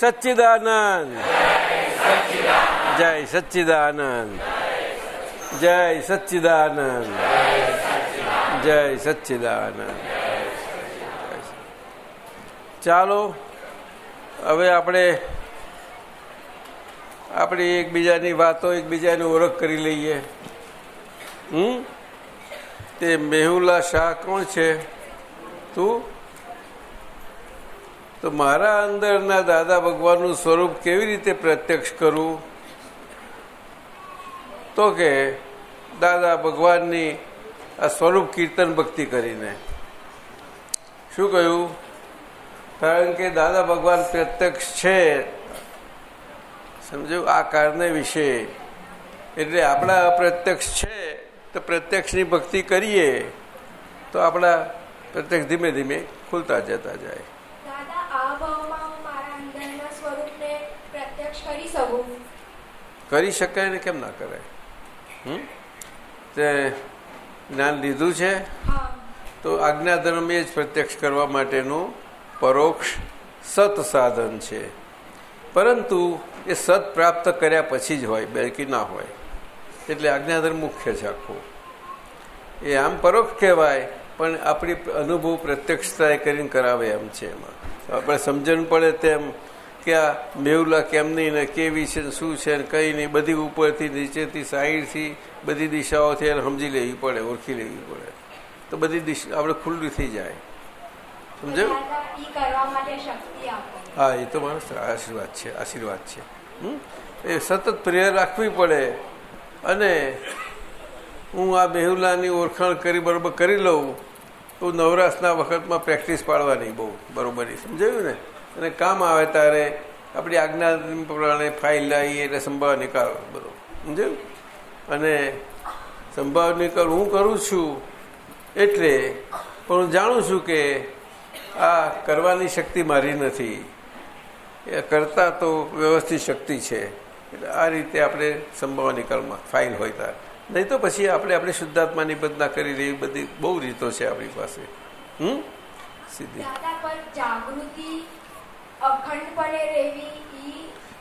સચ્ચિદાનંદ જય સચ્ચિદાનંદ જય સચ્ચિદાનંદ જય સચ્ચિદાનંદ ચાલો હવે આપણે આપણી એકબીજાની વાતો, એકબીજાની ઓળખ કરી લઈએ. હમ? તે મેહુલા શાહ કોણ છે? તું તો? મારા અંદરના દાદા ભગવાનનું સ્વરૂપ કેવી રીતે પ્રત્યક્ષ કરું? તો કે, દાદા ભગવાનની આ સ્વરૂપ કીર્તન ભક્તિ કરીને. શું કહ્યું? કારણ કે દાદા ભગવાન પ્રત્યક્ષ છે. સમજો, આ કારણે વિશે. એટલે આપણા અપ્રત્યક્ષ છે, તો પ્રત્યક્ષની ભક્તિ કરીએ, તો આપણા પ્રત્યક્ષ ધીમે ધીમે ખુલતા જતા જાય દાદા આ ભાવમાં હું મારા અંદરના સ્વરૂપને પ્રત્યક્ષ કરી શકું કરી શકાય ને કેમ ના કરાય હમ? તે જ્ઞાન લીધું છે? તો તો આજ્ઞાધર્મ એ જ પ્રત્યક્ષ કરવા માટેનું પરોક્ષ સત સાધન છે. પરંતુ એ સત પ્રાપ્ત કર્યા પછી જ હોય બેકી ના હોય. એટલે આજ્ઞાધર્મ મુખ્ય છે આખું. એ આમ પરોક્ષ કહેવાય પણ આપણી અનુભવ પ્રત્યક્ષતા કરીને કરાવે એમ છે એમાં. આપણે સમજણ પડે તેમ કે આ મેહુલા કેમની ને કેવી છે ને શું છે ને કઈ નહીં, બધી ઉપરથી, નીચેથી, સાઈડથી, બધી દિશાઓથી એને સમજી લેવી પડે, ઓળખી લેવી પડે. તો બધી દિશા આપણે ખુલ્લી થઈ જાય. સમજાયું? હા, એ તો મારો આશીર્વાદ છે આશીર્વાદ છે? એ સતત પ્રેયર રાખવી પડે. અને હું આ બેહુલાની ઓળખાણ કરી બરોબર કરી લઉં, તો નવરાશના વખતમાં પ્રેક્ટિસ પાડવાની બહુ, બરોબર સમજાયું ને? અને કામ આવે ત્યારે આપણી આજ્ઞા પ્રમાણે ફાઇલ લાવીએ એટલે સંભાવ નિકાલ બધો. સમજાયું? અને સંભાવ નિકાલ હું કરું છું એટલે પણ હું જાણું છું કે આ કરવાની શક્તિ મારી નથી. એ કરતા તો વ્યવસ્થિત શક્તિ છે. એટલે આ રીતે આપણે સંભાવ નિકાલમાં ફાઇલ હોય ત્યારે. નહીં તો પછી આપણે આપણે શુદ્ધાત્માની બદના કરી રહી બધી બહુ રીતો છે આપણી પાસે. હમ? સીધી.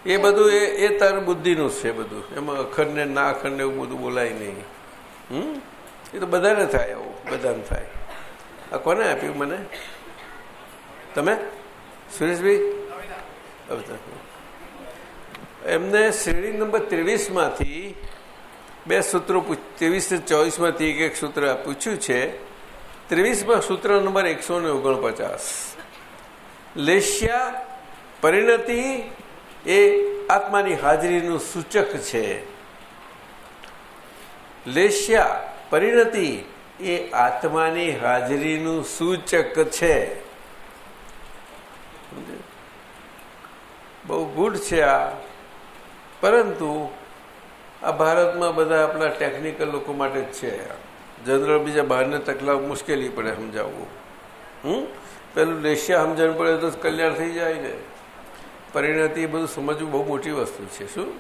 એ બધું એ એ તાર બુદ્ધિનું છે બધું. એમાં અખંડને ના અખંડ એવું બધું બોલાય નહીં. હમ? એ તો બધાને થાય આવું, બધાને થાય. આ કોને આપ્યું મને? તમે? સુરેશભાઈ? એમને શ્રેણી નંબર ત્રેવીસમાંથી બે સૂત્રો ત્રેવીસ ને ચોવીસમાંથી એક એક સૂત્ર પૂછ્યું છે. ત્રેવીસમાં સૂત્ર નંબર એકસો ને ઓગણપચાસ. લેશ્યા પરિણતિ એ આત્માની હાજરીનું સૂચક છે. લેશ્યા પરિણતિ એ આત્માની હાજરીનું સૂચક છે. બહુ ગુડ છે આ. પરંતુ આ ભારતમાં બધા આપણા ટેકનિકલ લોકો માટે જ છે. જનરલ બીજા બહારને તકલાફ મુશ્કેલી પડે સમજાવવું. હમ? પેલું લેશિયા સમજણ પડે તો કલ્યાણ થઈ જાય ને. પરિણતિ એ બધું સમજવું બહુ મોટી વસ્તુ છે, શું?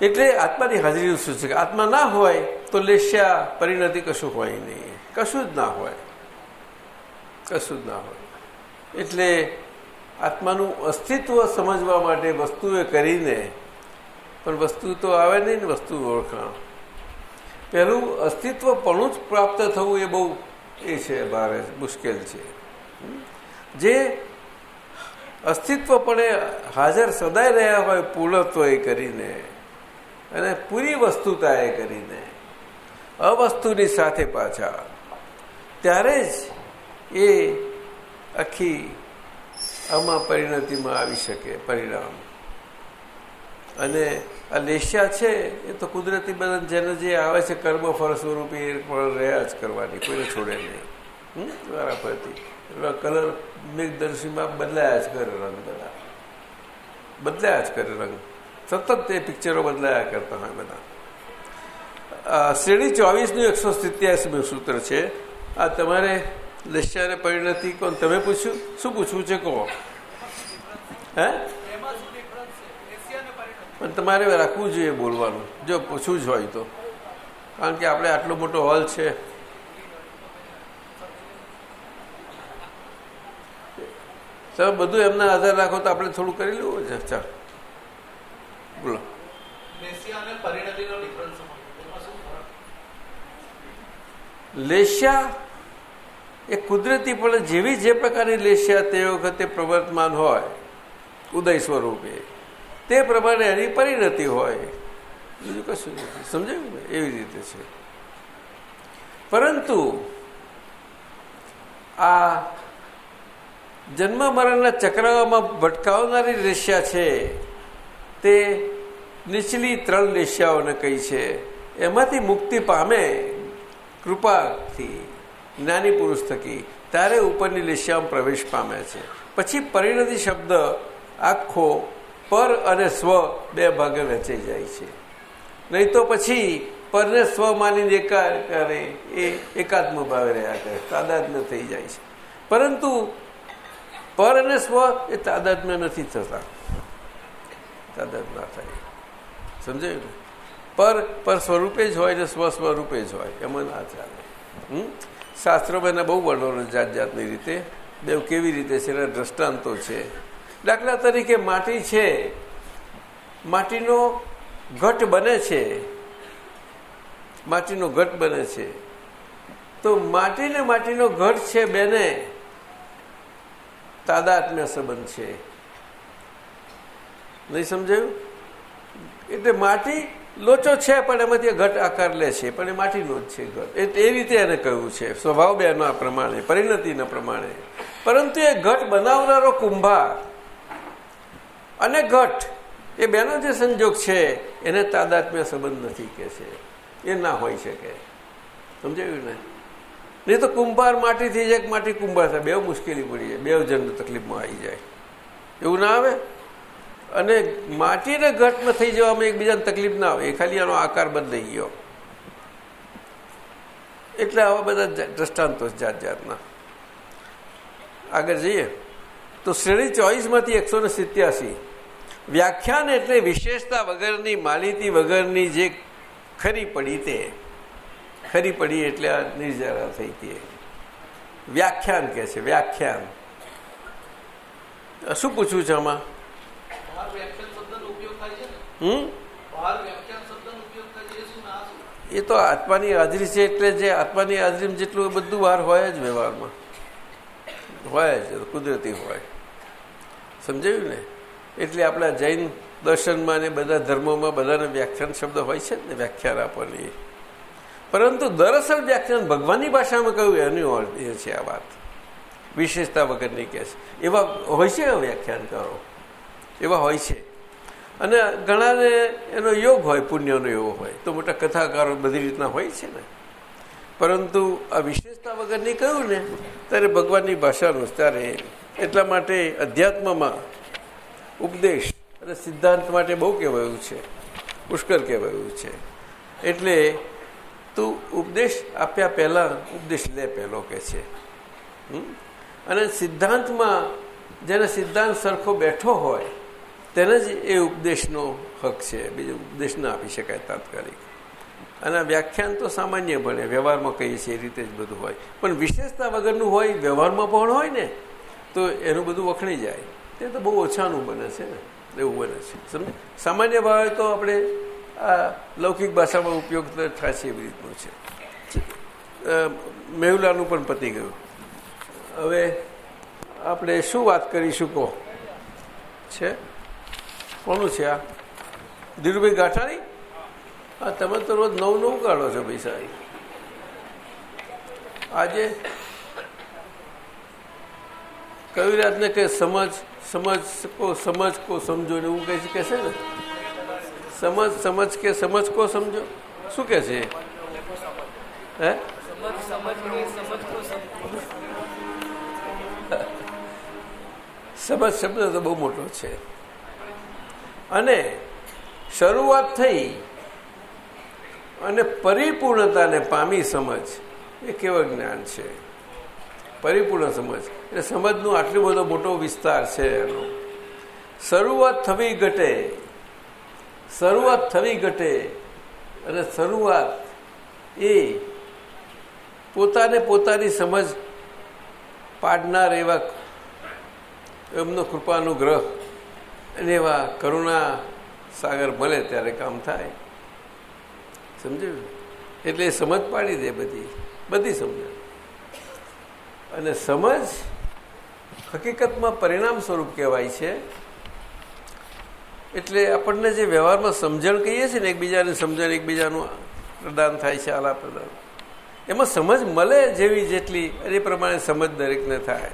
એટલે આત્માની હાજરી શું છે આત્મા ના હોય તો લેશ્યા પરિણતિ કશું હોય નહીં. કશું જ ના હોય. કશું જ ના હોય. એટલે આત્માનું અસ્તિત્વ સમજવા માટે વસ્તુએ કરીને, પણ વસ્તુ તો આવે નહીં ને વસ્તુ ઓળખાણ. પહેલું અસ્તિત્વ પણ જ પ્રાપ્ત થવું એ બહુ એ છે, ભારે મુશ્કેલ છે. જે અસ્તિત્વપણે હાજર સદાય રહ્યા હોય પૂર્ણત્વ એ કરીને અને પૂરી વસ્તુતા એ કરીને. અવસ્તુની સાથે પાછા. ત્યારે જ એ આખી આમાં પરિણતિમાં આવી શકે, પરિણામ. અને આ લેશિયા છે, એ તો કુદરતી બધા જેને જે આવે છે, કર્મ ફળ સ્વરૂપે પણ રહ્યા જ કરવાની, કોઈને છોડે નહીં. પરથી. કલર મેઘદર્શીમાં બદલાયા જ કરે રંગ બધા. બદલાયા જ કરે રંગ. સતત તે પિક્ચરો બદલાયા કરતા હોય બધા. શ્રેણી ચોવીસનું એકસો સિત્યાસીનું સૂત્ર છે. આ તમારે લશ્યારે પરિણતિ કોણ? તમે પૂછ્યું? શું પૂછવું છે કહો. હે? પણ તમારે રાખવું જોઈએ બોલવાનું. જો પૂછવું જ હોય તો. કારણ કે આપણે આટલો મોટો હોલ છે. તમે બધું એમના આધાર રાખો તો આપણે થોડું કરી લેવું છે. ચાલ. બોલો. લેશિયા એ કુદરતી પણ જેવી જે પ્રકારની લેશિયા તે વખતે પ્રવર્તમાન હોય ઉદય સ્વરૂપે તે પ્રમાણે એની પરિણતિ હોય. બીજું કશું નથી. સમજાયું ને? એવી રીતે છે. પરંતુ આ જન્મ મરણના ચક્રમાં ભટકાવનારી રેશિયા છે. તે નીચલી ત્રણ રેશિયાઓને કહી છે. એમાંથી મુક્તિ પામે કૃપાથી જ્ઞાની પુરુષ થકી ત્યારે ઉપરની રેશિયામાં પ્રવેશ પામે છે. પછી પરિણતિ શબ્દ આખો પર અને સ્વ બે ભાગે વહેંચાઈ જાય છે. નહીં તો પછી પરને સ્વ માનીને એકા કરે એ એકાત્મ ભાવે રહ્યા કરે. તાદાત્મ્ય થઈ જાય છે. પરંતુ પર અને સ્વ એ તાદાત્મ્ય નથી થતા ના થાય સમજાયું ને પર પર સ્વરૂપે જ હોય ને સ્વ સ્વરૂપે જ હોય એમાં ના ચાલે શાસ્ત્રોમાં એના બહુ વર્ણનો જાત જાતની રીતે દેવ કેવી રીતે છે એના દ્રષ્ટાંતો છે દાખલા તરીકે માટી છે માટીનો ઘટ બને છે માટીનો ઘટ બને છે તો માટી ને માટીનો ઘટ છે બેને તાદાત્મ્ય સંબંધ છે. નહીં સમજાયું? એટલે માટી લોચો છે, પણ એમાંથી ઘટ આકાર લે છે, પણ એ માટીનો જ છે ઘટ. એટલે એ રીતે એને કહ્યું છે. સ્વભાવ બેના પ્રમાણે, પરિણતિના પ્રમાણે. પરંતુ એ ઘટ બનાવનારો કુંભાર અને ઘટ, એ બેનો જે સંજોગ છે, એને તાદાત્મ્ય સંબંધ નથી કે છે. એ ના હોઈ શકે. સમજાયું ને? નહીં તો કુંભાર માટીથી એક માટી કુંભાર થાય. બે મુશ્કેલી પડી જાય. બે જણને તકલીફમાં આવી જાય. એવું ના આવે? અને માટીને ઘટમાં થઈ જવામાં એકબીજાને તકલીફ ના આવે. એ ખાલી આનો આકાર બદલાઈ ગયો. એટલે આવા બધા દ્રષ્ટાંતો જાત જાતના. આગળ જઈએ. તો શ્રેણી ચોવીસમાંથી એકસો ને સિત્યાસી. વ્યાખ્યાન એટલે વિશેષતા વગરની, માલિતી વગરની જે ખરી પડી તે. ખરી પડી એટલે આ નિર્જરા થઈ હતી વ્યાખ્યાન કે છે વ્યાખ્યાન. શું પૂછવું છે આમાં? હમ? એ તો આત્માની હાજરી છે એટલે જે આત્માની હાજરી જેટલું એ બધું બહાર હોય જ વ્યવહારમાં. હોય જ કુદરતી હોય. સમજાયું ને? એટલે આપણા જૈન દર્શનમાં ને બધા ધર્મોમાં બધાને વ્યાખ્યાન શબ્દ હોય છે ને વ્યાખ્યાન આપવાની પરંતુ દરઅસલ વ્યાખ્યાન ભગવાનની ભાષામાં કહ્યું, એનું એ છે આ વાત. વિશેષતા વગરની કે છે. એવા હોય છે વ્યાખ્યાન કરો એવા હોય છે. અને ઘણાને એનો યોગ હોય, પુણ્યનો એવો હોય. તો મોટા કથાકારો બધી રીતના હોય છે ને. પરંતુ આ વિશેષતા વગરની કહ્યું ને, ત્યારે ભગવાનની ભાષાનું ત્યારે એટલા માટે અધ્યાત્મમાં ઉપદેશ અને સિદ્ધાંત માટે બહુ કહેવાયું છે. પુષ્કળ કહેવાયું છે. એટલે તું ઉપદેશ આપ્યા પહેલાં, ઉપદેશ લે પહેલો કે છે? અને સિદ્ધાંતમાં જેને સિદ્ધાંત સરખો બેઠો હોય, તેને જ એ ઉપદેશનો હક છે. બીજો ઉપદેશ ના આપી શકાય તાત્કાલિક. અને વ્યાખ્યાન તો સામાન્ય ભણે વ્યવહારમાં કહીએ છીએ એ રીતે જ બધું હોય. પણ વિશેષતા વગરનું હોય, વ્યવહારમાં પણ હોય ને, તો એનું બધું વખણી જાય. તે તો બહુ ઓછાનું બને છે ને. એવું બને છે. સમજ સામાન્ય ભાવે તો આપણે આ લૌકિક ભાષામાં ઉપયોગ છે એવી રીતનું છે. મેહુલાનું પણ પતી ગયું. હવે આપણે શું વાત કરીશું કહો? છે? કોનું છે આ? ધીરુભાઈ ગાંઠાણી? હા, તમે તો રોજ નવું નવું કાઢો છો પૈસા આજે કવિરાજને કે સમજ સમજ કો સમજ કો સમજો ને એવું કહે છે ને? સમજ સમજ કે સમજ કો સમજો? શું કે છે? હે? સમજ શબ્દ તો બહુ મોટો છે. અને શરૂઆત થઈ અને પરિપૂર્ણતાને પામી સમજ, એ કેવું જ્ઞાન છે. પરિપૂર્ણ સમજ. એટલે સમજનું આટલું બધો મોટો વિસ્તાર છે એનો. શરૂઆત થવી ઘટે શરૂઆત થવી ઘટે અને શરૂઆત એ પોતાને પોતાની સમજ પાડનાર એવા એમનો કૃપાનુગ્રહ અને એવા કરુણા સાગર મળે ત્યારે કામ થાય. સમજ્યું? એટલે સમજ પાડી દે બધી. બધી સમજ. અને સમજ હકીકતમાં પરિણામ સ્વરૂપ કહેવાય છે. એટલે આપણને જે વ્યવહારમાં સમજણ કહીએ છીએ ને એકબીજાને સમજણ, એકબીજાનું પ્રદાન થાય છે આલા પ્રદાન. એમાં સમજ મળે જેવી જેટલી એ પ્રમાણે સમજ દરેકને થાય.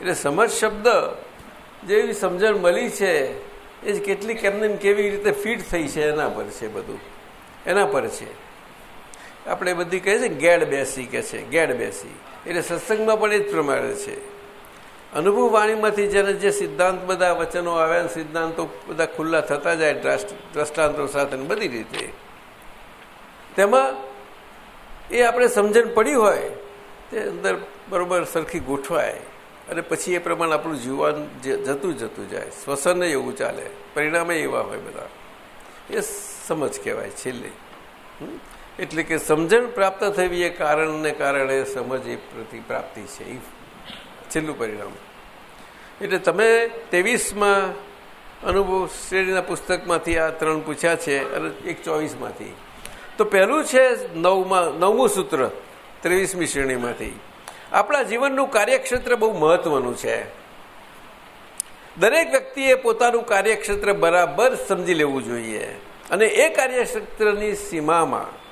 એટલે સમજ શબ્દ જેવી સમજણ મળી છે, એ જ કેટલી કેમને કેવી રીતે ફિટ થઈ છે, એના પર છે બધું. એના પર છે. આપણે બધી કહીએ છીએ ગેડ બેસી કે છે, ગેડ બેસી. એટલે સત્સંગમાં પણ એ જ પ્રમાણે છે. અનુભવ વાણીમાંથી જેને જે સિદ્ધાંત બધા વચનો આવ્યા સિદ્ધાંતો બધા ખુલ્લા થતા જાય દ્રષ્ટાંતો સાથે બધી રીતે, તેમાં એ આપણે સમજણ પડી હોય, તે અંદર બરોબર સરખી ગોઠવાય અને પછી એ પ્રમાણે આપણું જીવન જતું જતું જાય. શ્વસન એવું ચાલે, પરિણામે એવા હોય બધા. એ સમજ કહેવાય છેલ્લે. એટલે કે સમજણ પ્રાપ્ત થવી એ કારણને કારણે સમજ એ પ્રતિ પ્રાપ્તિ છે. એ છેલ્લું પરિણામ. એટલે તમે ત્રેવીસમાં અનુભવ શ્રેણીના પુસ્તકમાંથી આ ત્રણ પૂછ્યા છે અને એક ચોવીસમાંથી. તો પહેલું છે નવમાં, નવમું સૂત્ર ત્રેવીસમી શ્રેણીમાંથી. આપણા જીવનનું કાર્યક્ષેત્ર બહુ મહત્વનું છે. દરેક વ્યક્તિએ પોતાનું કાર્યક્ષેત્ર બરાબર સમજી લેવું જોઈએ. અને એ કાર્યક્ષેત્રની સીમામાં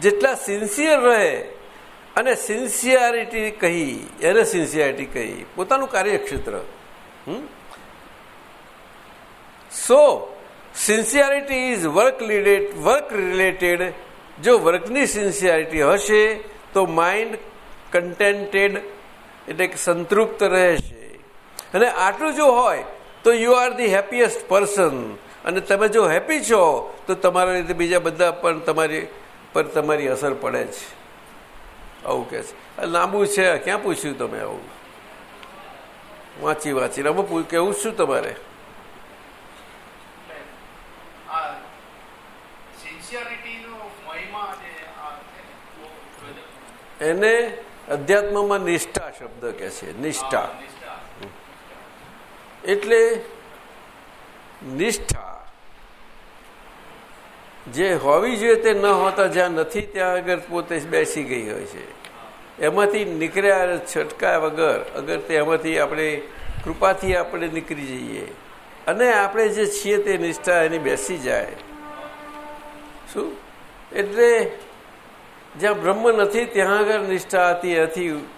જેટલા સિન્સિયર રહે અને સિન્સિયારિટી કહી, એને સિન્સિયારિટી કહી. પોતાનું કાર્યક્ષેત્ર. So sincerity is work work related જો વર્કની સિન્સિયારિટી હશે, તો માઇન્ડ કન્ટેન્ટેડ એટલે કે સંતૃપ્ત રહેશે. અને આટલું જો હોય, તો you are the happiest person અને તમે જો હેપી છો, તો તમારા રીતે બીજા બધા પણ તમારી પર તમારી અસર પડે જ. આવું કે છે. લાંબુ છે ક્યાં પૂછ્યું તમે આવું? વાંચી વાંચીને અમે કેવું શું તમારે? એને અધ્યાત્મમાં નિષ્ઠા શબ્દ કે છે. નિષ્ઠા. એટલે નિષ્ઠા. જે હોવી જોઈએ તે ન હોતા જ્યાં નથી, ત્યાં આગળ પોતે બેસી ગઈ હોય છે. એમાંથી નીકળ્યા છટકા વગર અગર તે એમાંથી આપણે કૃપાથી આપણે નીકળી જઈએ. અને આપણે જે છીએ તે નિષ્ઠા એની બેસી જાય. શું? એટલે જ્યાં બ્રહ્મ નથી, ત્યાં આગળ નિષ્ઠા હતી હતી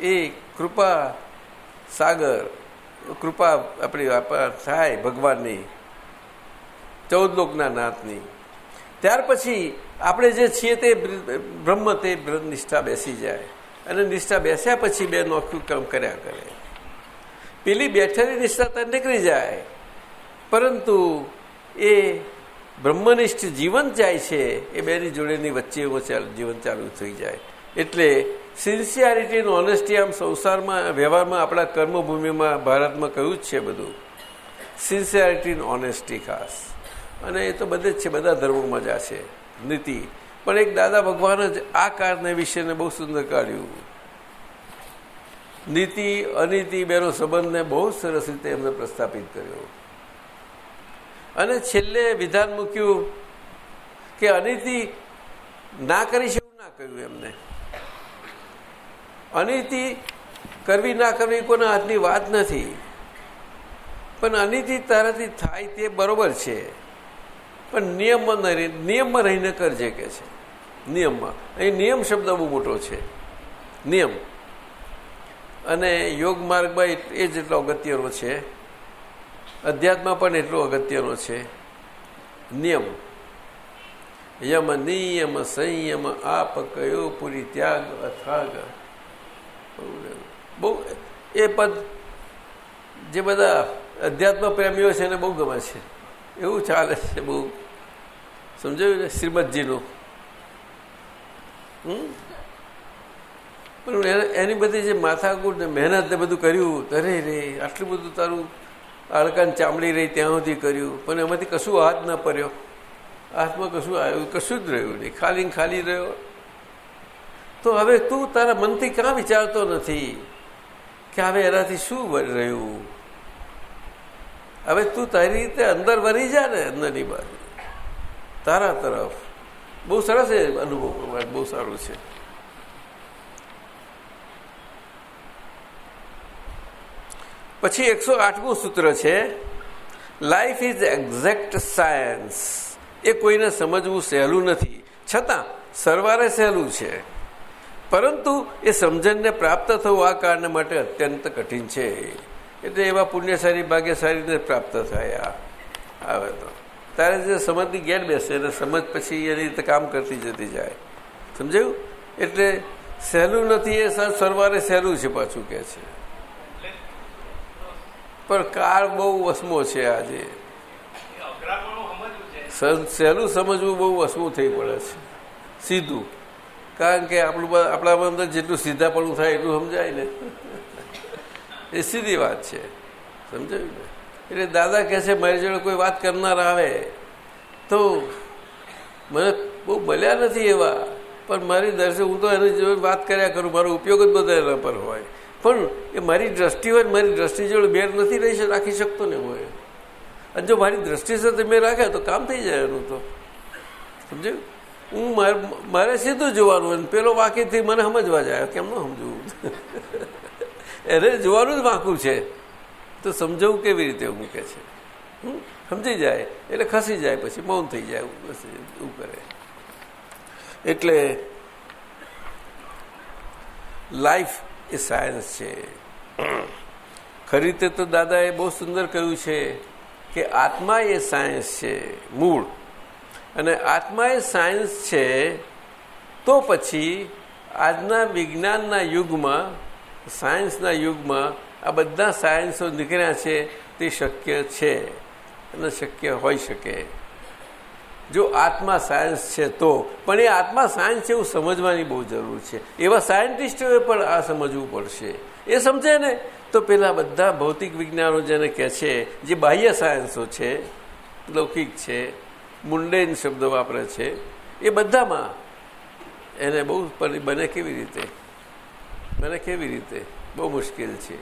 એ કૃપા સાગર, કૃપા આપણી થાય ભગવાનની, ચૌદ લોકના નાથની ત્યાર પછી આપણે જે છીએ તે બ્રહ્મ તે નિષ્ઠા બેસી જાય. અને નિષ્ઠા બેસ્યા પછી બે નોખું કામ કર્યા કરે. પેલી બેઠેલી નિષ્ઠા ત્યાં નીકળી જાય. પરંતુ એ બ્રહ્મનિષ્ઠ જીવન જાય છે, એ બેની જોડેની વચ્ચે જીવન ચાલુ થઈ જાય. એટલે સિન્સિયારિટી અને ઓનેસ્ટી આમ સંસારમાં, વ્યવહારમાં, આપણા કર્મભૂમિમાં, ભારતમાં કહ્યું જ છે બધું. સિન્સિયારિટી ઓનેસ્ટી ખાસ. અને એ તો બધે જ છે, બધા ધર્મોમાં જ આ છે, નીતિ. પણ એક દાદા ભગવાન જ આ કારને વિશેને બહુ સુંદર કાઢ્યું. નીતિ, અનીતિ બેનો સંબંધને બહુ સરસ રીતે એમને પ્રસ્થાપિત કર્યો. અને છેલ્લે વિધાન મૂક્યું કે અનિતિ ના કરી એવું ના કહ્યું એમને. અનિતિ કરવી ના કરવી કોના હાથની વાત નથી. પણ અનિતિ તારાથી થાય તે બરોબર છે. પણ નિયમમાં નિયમમાં રહીને કરજે કે છે. નિયમમાં. અહીં નિયમ શબ્દ બહુ મોટો છે. નિયમ. અને યોગ માર્ગમાં એ જેટલો અગત્યનો છે. અધ્યાત્મ પણ એટલો અગત્યનો છે. નિયમ. યમ નિયમ સંયમ આપ કયો પૂરી ત્યાગ અથાગ. બહુ એ પદ જે બધા અધ્યાત્મ પ્રેમીઓ છે એને બહુ ગમે છે. એવું ચાલે છે બહુ. સમજાયું ને? શ્રીમદજીનું. પણ એની બધી જે માથાકૂટ ને મહેનત ને બધું કર્યું અરે રે આટલું બધું તારું આળકાન ચામડી રહી ત્યાં સુધી કર્યું. પણ એમાંથી કશું હાથ ના પડ્યો. હાથમાં કશું આવ્યું, કશું જ રહ્યું નહીં. ખાલી ખાલી રહ્યો. તો હવે તું તારા મનથી ક્યાં વિચારતો નથી? કે હવે એનાથી શું રહ્યું? હવે તું તારી રીતે અંદર વરી જા ને અંદરની બાજુ તારા તરફ. બહુ સરસ છે અનુભવ પ્રમાણે, બહુ સારું છે. પછી એકસો આઠમું સૂત્ર છે લાઈફ ઇઝ એક્ઝેક્ટ સાયન્સ એ કોઈને સમજવું સહેલું નથી. છતાં, સરવારે સહેલું છે. પરંતુ એ સમજણને પ્રાપ્ત થવું આ કારણે માટે અત્યંત કઠિન છે. એટલે એવા પુણ્યશાળી ભાગ્યશાળીને પ્રાપ્ત થાય આવે તો તારે જે સમજની ગેર બેસે અને સમજ પછી એની રીતે કામ કરતી જતી જાય. સમજાયું? એટલે સહેલું નથી એ સરવારે સહેલું છે પાછું કે છે. પણ કાળ બહુ વસમો છે આજે. સહેલું સમજવું બહુ વસવું થઈ પડે છે. સીધું. કારણ કે આપણું આપણા અંદર જેટલું સીધાપણું થાય એટલું સમજાય ને. એ સીધી વાત છે. સમજાયું ને? એટલે દાદા કહે છે, મારી જોડે કોઈ વાત કરનાર આવે તો મને બહુ મળ્યા નથી એવા. પણ મારી દર્શન હું તો એની જોડે વાત કર્યા કરું, મારો ઉપયોગ જ બધા એના પર હોય. પણ એ મારી દ્રષ્ટિ હોય મારી દ્રષ્ટિ જોડે બેર નથી રહી રાખી શકતો ને હોય અને જો મારી દ્રષ્ટિ સાથે મેં રાખ્યા તો કામ થઈ જાય એનું તો. સમજ્યું? હું મારે સીધું જોવાનું પેલો વાક્યથી મને સમજવા જાય, કેમ ન સમજવું? એને જોવાનું જ વાંકું છે. તો સમજવું કેવી રીતે મૂકે કે છે સમજી જાય. એટલે ખસી જાય પછી, મૌન થઈ જાય એવું કરે. એટલે લાઈફ એ સાયન્સ છે. ખરી રીતે તો દાદાએ બહુ સુંદર કહ્યું છે કે આત્મા એ સાયન્સ છે, મૂળ. અને આત્મા એ સાયન્સ છે તો પછી આજના વિજ્ઞાનના યુગમાં સાયન્સના યુગમાં આ બધા સાયન્સો નીકળ્યા છે, તે શક્ય છે અને શક્ય હોઈ શકે. જો આત્મા સાયન્સ છે તો, પણ એ આત્મા સાયન્સ છે એવું સમજવાની બહુ જરૂર છે. એવા સાયન્ટિસ્ટોએ પણ આ સમજવું પડશે. એ સમજે ને? તો પેલા બધા ભૌતિક વિજ્ઞાનો જેને કહે છે, જે બાહ્ય સાયન્સો છે, લૌકિક છે, મુંડેન શબ્દ વાપરે છે, એ બધામાં એને બહુ બને કેવી રીતે? બને કેવી રીતે? બહુ મુશ્કેલ છે.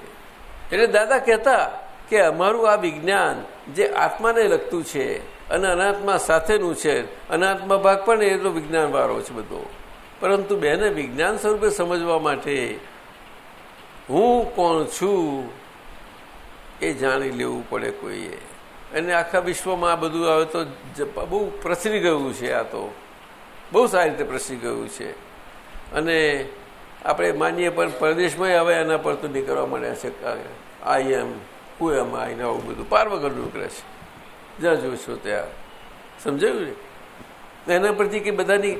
એટલે દાદા કહેતા કે અમારું આ વિજ્ઞાન જે આત્માને લગતું છે અને અનાત્મા સાથેનું છે, અનાત્મા ભાગ પણ એટલો વિજ્ઞાનવાળો વિજ્ઞાન વાળો છે બધો. પરંતુ બેને વિજ્ઞાન સ્વરૂપે સમજવા માટે હું કોણ છું એ જાણી લેવું પડે કોઈએ. અને આખા વિશ્વમાં આ બધું આવે તો બહુ પ્રસરી ગયું છે આ તો. બહુ સારી રીતે પ્રસરી ગયું છે. અને આપણે માનીએ પણ પરદેશમાં હવે એના પર તો નીકળવા માંડ્યા છે આઈ એમ હું એમ આઈને આવું બધું. પાર વગર નીકળે છે. જ્યાં જોશો ત્યાં. સમજાયું ને? એના પરથી કે બધાની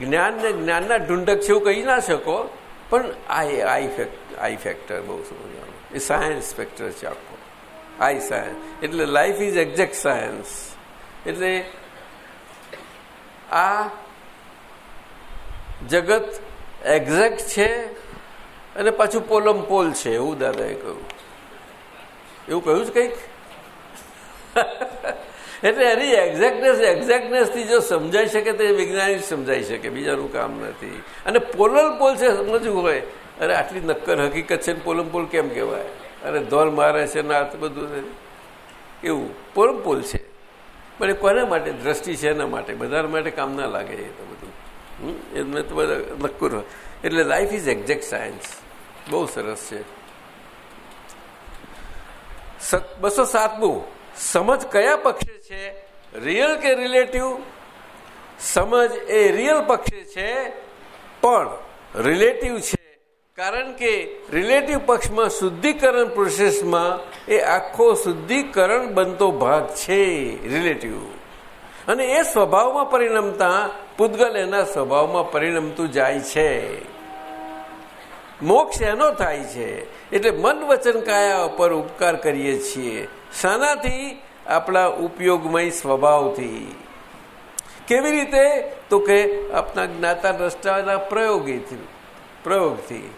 જ્ઞાન ને જ્ઞાનના ઢુંઢક છે એવું કહી ના શકો, પણ આ આઈ ફેક્ટ આઈ ફેક્ટર બહુ સમજવાનું. એ સાયન્સ ફેક્ટર છે આખો. આઈ સાયન્સ એટલે લાઈફ ઇઝ એક્ઝેક્ટ સાયન્સ એટલે આ જગત એક્ઝેક્ટ છે, અને પાછું પોલમ પોલ છે, એવું દાદાએ કહ્યું. એવું કહ્યું છે કંઈક? એટલે એની એક્ઝેક્ટનેસ એક્ઝેક્ટનેસથી જો સમજાઈ શકે તો એ વિજ્ઞાનિક સમજાઈ શકે, બીજાનું કામ નથી. અને પોલમ પોલ છે, સમજવું હોય. અરે આટલી નક્કર હકીકત છે ને પોલમ પોલ કેમ કહેવાય? અરે ધોલ મારે છે ને આ બધું એવું, પોલમ પોલ છે. પણ એ કોના માટે? દ્રષ્ટિ છે એના માટે? બધા માટે કામ ના લાગે એ તો બધું એમને નક્કુર એટલે લાઈફ ઇઝ એક્ઝેક્ટ સાયન્સ બહુ સરસ છે. બસો સાતમું. સમજ કયા પક્ષે છે? રિયલ કે રિલેટિવ સમજ એ રિયલ પક્ષે છે, પણ રિલેટિવ છે. કારણ કે રિલેટિવ પક્ષમાં શુદ્ધિકરણ પ્રોસેસમાં એ આખો શુદ્ધિકરણ બનતો ભાગ છે રિલેટિવ અને એ સ્વભાવમાં પરિણમતા પૂતગલ એના સ્વભાવમાં પરિણમતું જાય છે. મોક્ષ એનો થાય છે. એટલે મન વચન કાયા ઉપર ઉપકાર કરીએ છીએ. શાનાથી આપણા ઉપયોગમય સ્વભાવથી. કેવી રીતે? તો કે આપણા જ્ઞાતા દ્રષ્ટાના પ્રયોગીથી, પ્રયોગથી.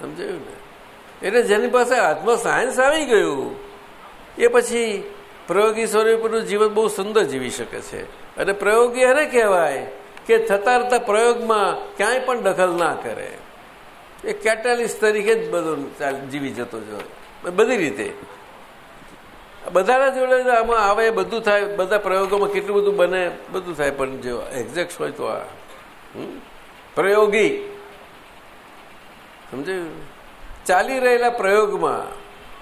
સમજાયું ને? એટલે જેની પાસે આત્મ સાયન્સ આવી ગયું, એ પછી પ્રયોગી સ્વરૂપનું જીવન બહુ સુંદર જીવી શકે છે. અને પ્રયોગી એને કહેવાય કે થતા રહેતા પ્રયોગમાં ક્યાંય પણ દખલ ના કરે. એ કેટાલિસ્ટ તરીકે જ બધું જીવી જતો જોઈએ બધી રીતે. બધાના જોડે આમાં આવે, બધું થાય, બધા પ્રયોગોમાં કેટલું બધું બને, બધું થાય, પણ જો એક્ઝેક્ટ હોય તો આ પ્રયોગી. સમજાયું? ચાલી રહેલા પ્રયોગમાં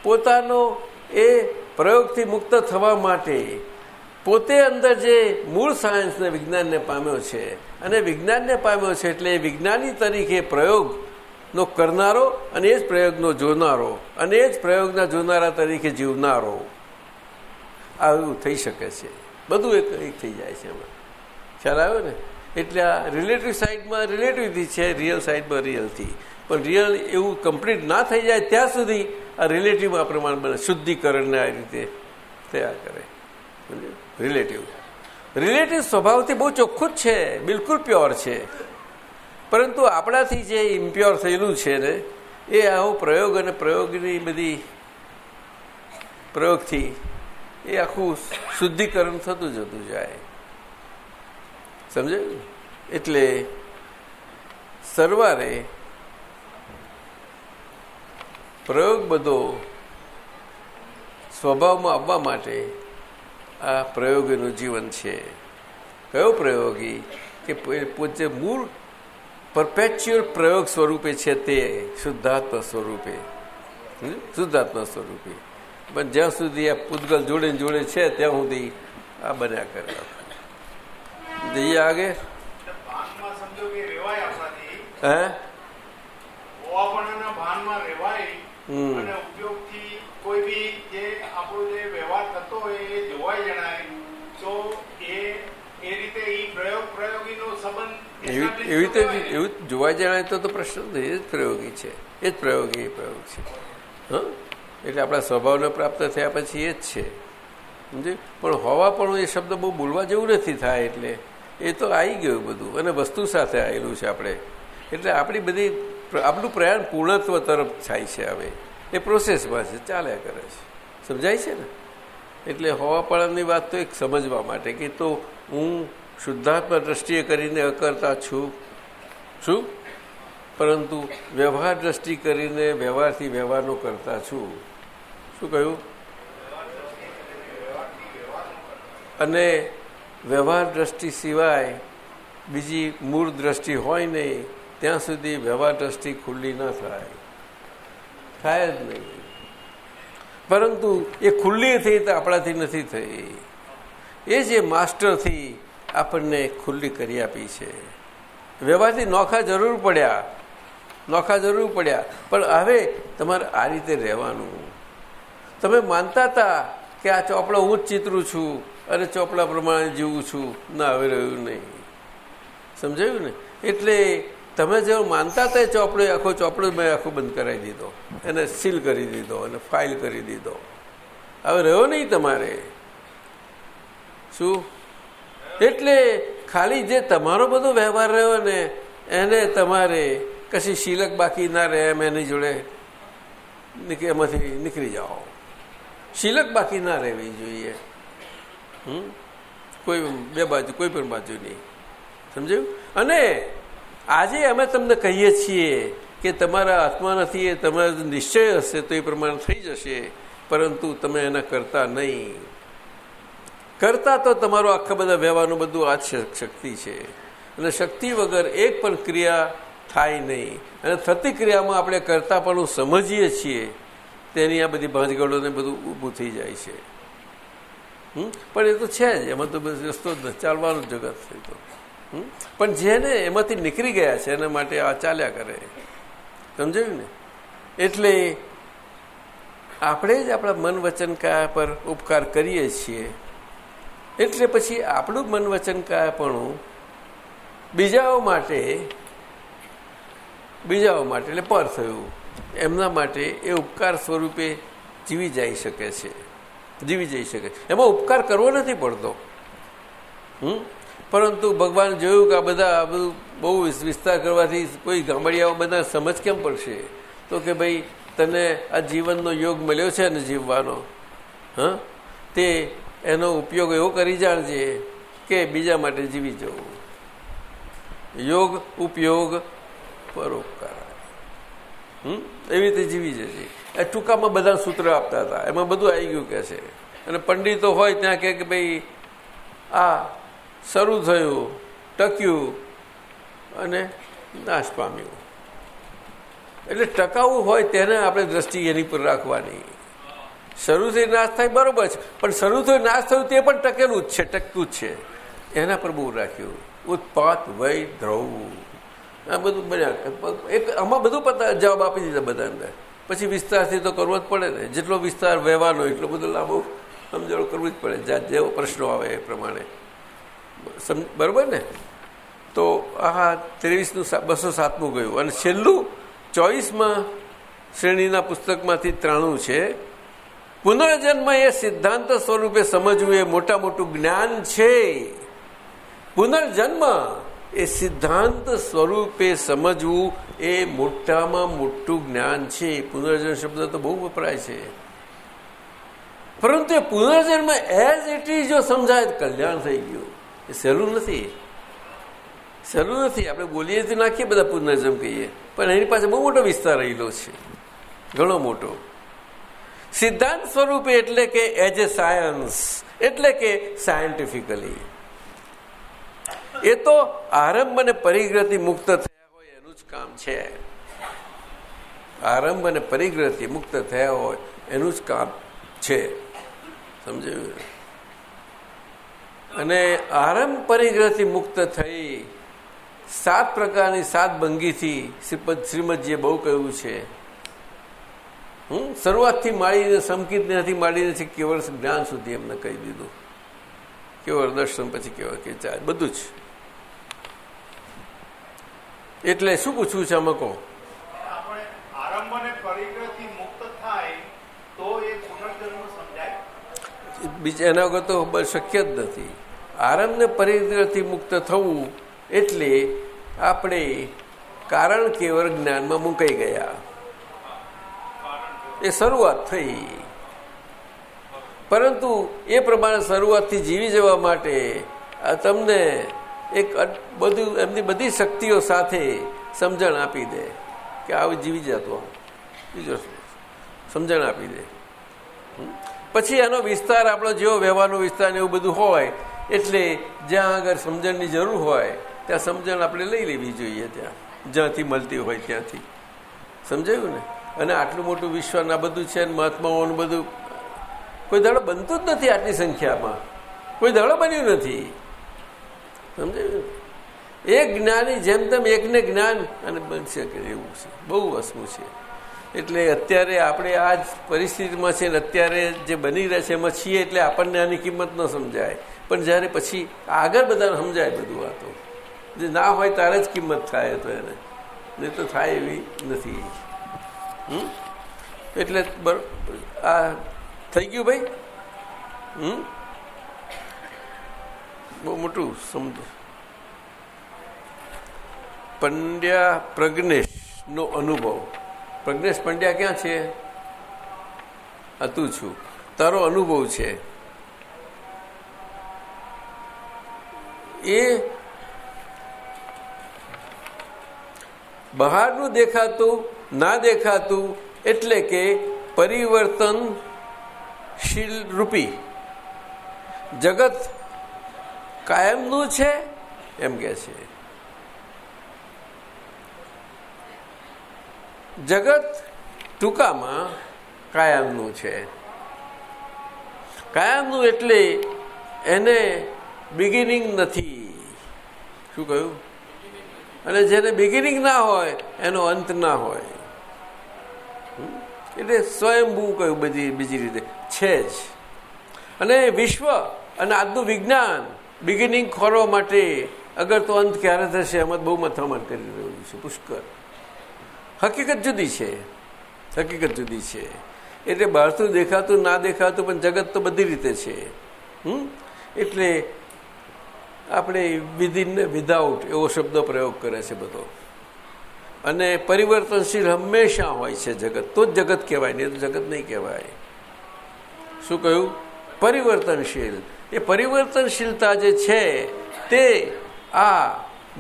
પોતાનો એ પ્રયોગથી મુક્ત થવા માટે પોતે અંદર જે મૂળ સાયન્સને વિજ્ઞાનને પામ્યો છે અને વિજ્ઞાનને પામ્યો છે એટલે વિજ્ઞાની તરીકે પ્રયોગનો કરનારો અને એ જ પ્રયોગનો જોનારો અને એ જ પ્રયોગના જોનારા તરીકે જીવનારો. આવું થઈ શકે છે. બધું એક એક થઈ જાય છે એમાં. ખ્યાલ આવ્યો ને? એટલે આ રિલેટિવ સાઈડમાં રિલેટિવથી છે રિયલ સાઈડમાં રિયલથી પણ રિયલ એવું કમ્પ્લીટ ના થઈ જાય ત્યાં સુધી આ રિલેટિવમાં પ્રમાણ બને. શુદ્ધિકરણને આ રીતે તૈયાર કરે. રિલેટિવ રિલેટિવ સ્વભાવથી બહુ ચોખ્ખું જ છે. બિલકુલ પ્યોર છે. પરંતુ આપણાથી જે ઇમ્પ્યોર થયેલું છે ને, એ આવો પ્રયોગ અને પ્રયોગની બધી પ્રયોગથી એ આખું શુદ્ધિકરણ થતું જતું જાય. સમજાયું? એટલે સરવારે પ્રયોગ બધો સ્વભાવમાં આવવા માટે આ પ્રયોગીનું જીવન છે. કયો પ્રયોગી? કે પોતે મૂળ પરપેચ્યુઅલ પ્રયોગ સ્વરૂપે છે તે શુદ્ધાત્મા સ્વરૂપે. શુદ્ધાત્મા સ્વરૂપે. પણ જ્યાં સુધી આ પૂતગલ જોડે જોડે છે ત્યાં સુધી આ બન્યા કરે. જઈએ આગે? હે હોવાપણાના ભાનમાં રેવાય હમ. અને ઉપયોગથી કોઈ બી જે આપણો જે વ્યવહાર થતો હોય એ જોવાય જણાય. તો એ એ રીતે એ પ્રયોગ પ્રયોગીનો સંબંધ એવી રીતે. એવું જોવા જણાય તો પ્રશ્ન એ જ પ્રયોગી છે. એ જ પ્રયોગી પ્રયોગ છે. હં? એટલે આપણા સ્વભાવને પ્રાપ્ત થયા પછી એ જ છે. પણ હોવા પણ એ શબ્દ બહુ બોલવા જેવું નથી થાય એટલે એ તો આવી ગયું બધું. અને વસ્તુ સાથે આવેલું છે આપણે. એટલે આપણી બધી આપણું પ્રયાણ પૂર્ણત્વ તરફ થાય છે હવે. એ પ્રોસેસમાં છે, ચાલ્યા કરે છે. સમજાય છે ને? એટલે હોવાપણાની વાત તો એક સમજવા માટે કે તો હું શુદ્ધાત્મા દ્રષ્ટિએ કરીને અકર્તા છું. શું? પરંતુ વ્યવહાર દ્રષ્ટિ કરીને વ્યવહારથી વ્યવહારનો કરતા છું. શું કહ્યું? અને વ્યવહાર દ્રષ્ટિ સિવાય બીજી મૂળ દ્રષ્ટિ હોય નહીં ત્યાં સુધી વ્યવહાર દ્રષ્ટિ ખુલ્લી ન થાય. થાય જ નહીં. પરંતુ એ ખુલ્લી થઈ તો આપણાથી નથી થઈ. એ જે માસ્ટરથી આપણને ખુલ્લી કરી આપી છે. વ્યવહારથી નોખા જરૂર પડ્યા. નોખા જરૂર પડ્યા. પણ હવે તમારે આ રીતે રહેવાનું. તમે માનતા હતા કે આ ચોપડા હું જ ચિત્રું છું અને ચોપડા પ્રમાણે જીવું છું. ના, હવે રહ્યું નહીં. સમજાયું ને? એટલે તમે જે માનતા હતા ચોપડે, આખો ચોપડો મેં આખો બંધ કરાવી દીધો. એને સીલ કરી દીધો અને ફાઇલ કરી દીધો. હવે રહ્યો નહીં તમારે. શું? એટલે ખાલી જે તમારો બધો વ્યવહાર રહ્યો ને, એને તમારે કશી શીલક બાકી ના રહે એમ એની જોડે એમાંથી નીકળી જાઓ. શીલક બાકી ના રહેવી જોઈએ? કોઈ બે બાજુ, કોઈ પણ બાજુ નહીં સમજાયું? અને આજે અમે તમને કહીએ છીએ કે તમારા આત્મા નથી, એ તમારો નિશ્ચય હશે, તો એ પ્રમાણે થઈ જશે પરંતુ તમે એના કરતા નહીં કરતા તો તમારો આખા બધા વ્યવહારનું બધું આ શક્તિ છે અને શક્તિ વગર એક પણ ક્રિયા થાય નહીં અને થતી ક્રિયામાં આપણે કરતા પણ સમજીએ છીએ, તેની આ બધી ભાંજગળોને બધું ઊભું થઈ જાય છે? પણ એ તો છે જ, એમાં તો રસ્તો. ચાલવાનું જગત થઈ તો? પણ જેને એમાંથી નીકળી ગયા છે, એના માટે આ ચાલ્યા કરે. સમજાયું ને? એટલે આપણે જ આપણા મન વચન કાયા પર ઉપકાર કરીએ છીએ. એટલે પછી આપણું મન વચન કાયાપણું બીજાઓ માટે બીજાઓ માટે એટલે પર થયું. એમના માટે એ ઉપકાર સ્વરૂપે જીવી જઈ શકે છે. જીવી જઈ શકે એમાં ઉપકાર કરવો નથી પડતો. હમ? પરંતુ ભગવાન જોયું કે આ બધા બધું બહુ વિસ્તાર કરવાથી કોઈ ગામડિયાઓ બધા સમજ કેમ પડશે? તો કે ભાઈ, તને આ જીવનનો યોગ મળ્યો છે ને જીવવાનો? હા? તે એનો ઉપયોગ એવો કરી જાણજે કે બીજા માટે જીવી જવું. યોગ, ઉપયોગ, પરોપકાર. એવી રીતે જીવી જશે એ ટૂંકામાં બધા સૂત્ર આપતા હતા. એમાં બધું આવી ગયું કે છે. અને પંડિતો હોય ત્યાં કે ભાઈ, આ શરૂ થયું, ટક્યું અને નાશ પામ્યું. એટલે ટકાવું હોય તેને આપણે દ્રષ્ટિ એની પર રાખવાની. શરૂ થઈ નાશ થાય બરોબર છે, પણ શરૂ થયું નાશ થયું તે પણ ટકેલું જ છે, ટકતું જ છે. એના પર બહુ રાખ્યું. ઉત્પાત વય ધ્રવ આ બધું બન્યા એક આમાં બધું પતા જવાબ આપી દીધા બધા અંદર. પછી વિસ્તારથી તો કરવો જ પડે ને. જેટલો વિસ્તાર વહેવાનો એટલો બધો લાંબો સમજણ કરવું જ પડે. જ્યાં જેવો પ્રશ્નો આવે એ પ્રમાણે. બરોબર ને? તો આ ત્રેવીસનું બસો સાતમું ગયું. અને છેલ્લું ચોવીસમાં શ્રેણીના પુસ્તકમાંથી ત્રાણું છે, પુનર્જન્મ એ સિદ્ધાંત સ્વરૂપે સમજવું એ મોટા મોટું જ્ઞાન છે. પુનર્જન્મ એ સિદ્ધાંત સ્વરૂપે સમજવું એ મોટામાં મોટું જ્ઞાન છે. પુનર્જન્મ શબ્દ તો બહુ વપરાય છે. પરંતુ એ પુનર્જન્મ એઝ ઇટ ઇઝ જો સમજાય કલ્યાણ થઈ ગયું. એ સહેલું નથી. સહેલું નથી. આપણે બોલીએ તો નાખીએ, બધા પુનર્જમ કહીએ. પણ એની પાસે બહુ મોટો વિસ્તાર રહેલો છે. ઘણો મોટો. સિદ્ધાંત સ્વરૂપે એટલે કે એઝ એ સાયન્સ એટલે કે સાયન્ટિફિકલી એ તો આરંભ અને પરિગ્રહથી મુક્ત થયા હોય એનું જ કામ છે. આરંભ અને પરિગ્રહથી મુક્ત થયા હોય એનું જ કામ છે. સમજાયું? અને આરમ પરિગ્રહથી મુક્ત થઈ સાત પ્રકારની સાત ભંગીથી શ્રીપદ શ્રીમદજીએ બહુ કહ્યું છે. હું શરૂઆતથી માળીને સમકિતનેથી માળીને છે કેવળ જ્ઞાન સુધી એમને કહી દીધું. કેવળ દર્શન પછી કેવળ કે ચાલ બધું જ. એટલે શું પૂછવું છે અમકો કહો બીજા એના વગર તો શક્ય જ નથી. આરંભ પરિદ્રથી મુક્ત થવું એટલે આપણે કારણ કેવળ જ્ઞાનમાં મુકાઈ ગયા. એ શરૂઆત થઈ. પરંતુ એ પ્રમાણે શરૂઆતથી જીવી જવા માટે આ તમને એક બધું, એમની બધી શક્તિઓ સાથે સમજણ આપી દે કે આવું જીવી જતો બીજો સમજણ આપી દે. પછી એનો વિસ્તાર, આપણો જેવો વ્યવહારનો વિસ્તાર એવું બધું હોય એટલે જ્યાં આગળ સમજણની જરૂર હોય, ત્યાં સમજણ આપણે લઈ લેવી જોઈએ ત્યાં. જ્યાંથી મળતી હોય ત્યાંથી. સમજાયું ને? અને આટલું મોટું વિશ્વના બધું છે મહાત્માઓનું બધું, કોઈ દડો બનતું જ નથી આટલી સંખ્યામાં. કોઈ દડો બન્યું નથી. સમજાયું એક જ્ઞાની જેમ તેમ એકને જ્ઞાન અને બનશે એવું છે. બહુ વસ્તુ છે. એટલે અત્યારે આપણે આ જ પરિસ્થિતિમાં છે ને, અત્યારે જે બની રહે છે, એમાં છીએ એટલે આપણને આની કિંમત ન સમજાય. પણ જ્યારે પછી આગળ બધાને સમજાય બધું આ તો જે ના હોય ત્યારે જ કિંમત થાય તો એને. નહીં તો થાય એવી નથી. એટલે આ થઈ ગયું ભાઈ? હમ? બહુ મોટું સમજ. પંડ્યા પ્રજ્ઞેશનો અનુભવ. પ્રજ્ઞેશ પંડ્યા ક્યાં છે? હતું છું. તારો અનુભવ છે. એ બહારનું દેખાતું, ના દેખાતું, એટલે કે પરિવર્તનશીલ રૂપી. જગત કાયમનું છે એમ કે છે. જગત ટૂંકામાં કાયમનું છે. કાયમનું એટલે એને બિગિનિંગ નથી. શું કહ્યું? અને જેને બિગિનિંગ ના હોય, એનો અંત ના હોય. એટલે સ્વયંભૂ કહ્યું બધી, બીજી રીતે. છે જ. અને વિશ્વ અને આજનું વિજ્ઞાન બિગિનિંગ ખોરવા માટે, અગર તો અંત ક્યારે થશે? એમાં બહુ મથામણ કરી રહ્યું છે પુષ્કર હકીકત જુદી છે. હકીકત જુદી છે. એટલે બહારથી દેખાતું, ના દેખાતું, પણ જગત તો બધી રીતે છે. હમ? એટલે આપણે વિધિન વિધાઉટ એવો શબ્દ પ્રયોગ કરે છે બધો. અને પરિવર્તનશીલ હંમેશા હોય છે જગત. તો જ જગત કહેવાય, નહીં તો જગત નહીં કહેવાય. શું કહ્યું? પરિવર્તનશીલ. એ પરિવર્તનશીલતા જે છે, તે આ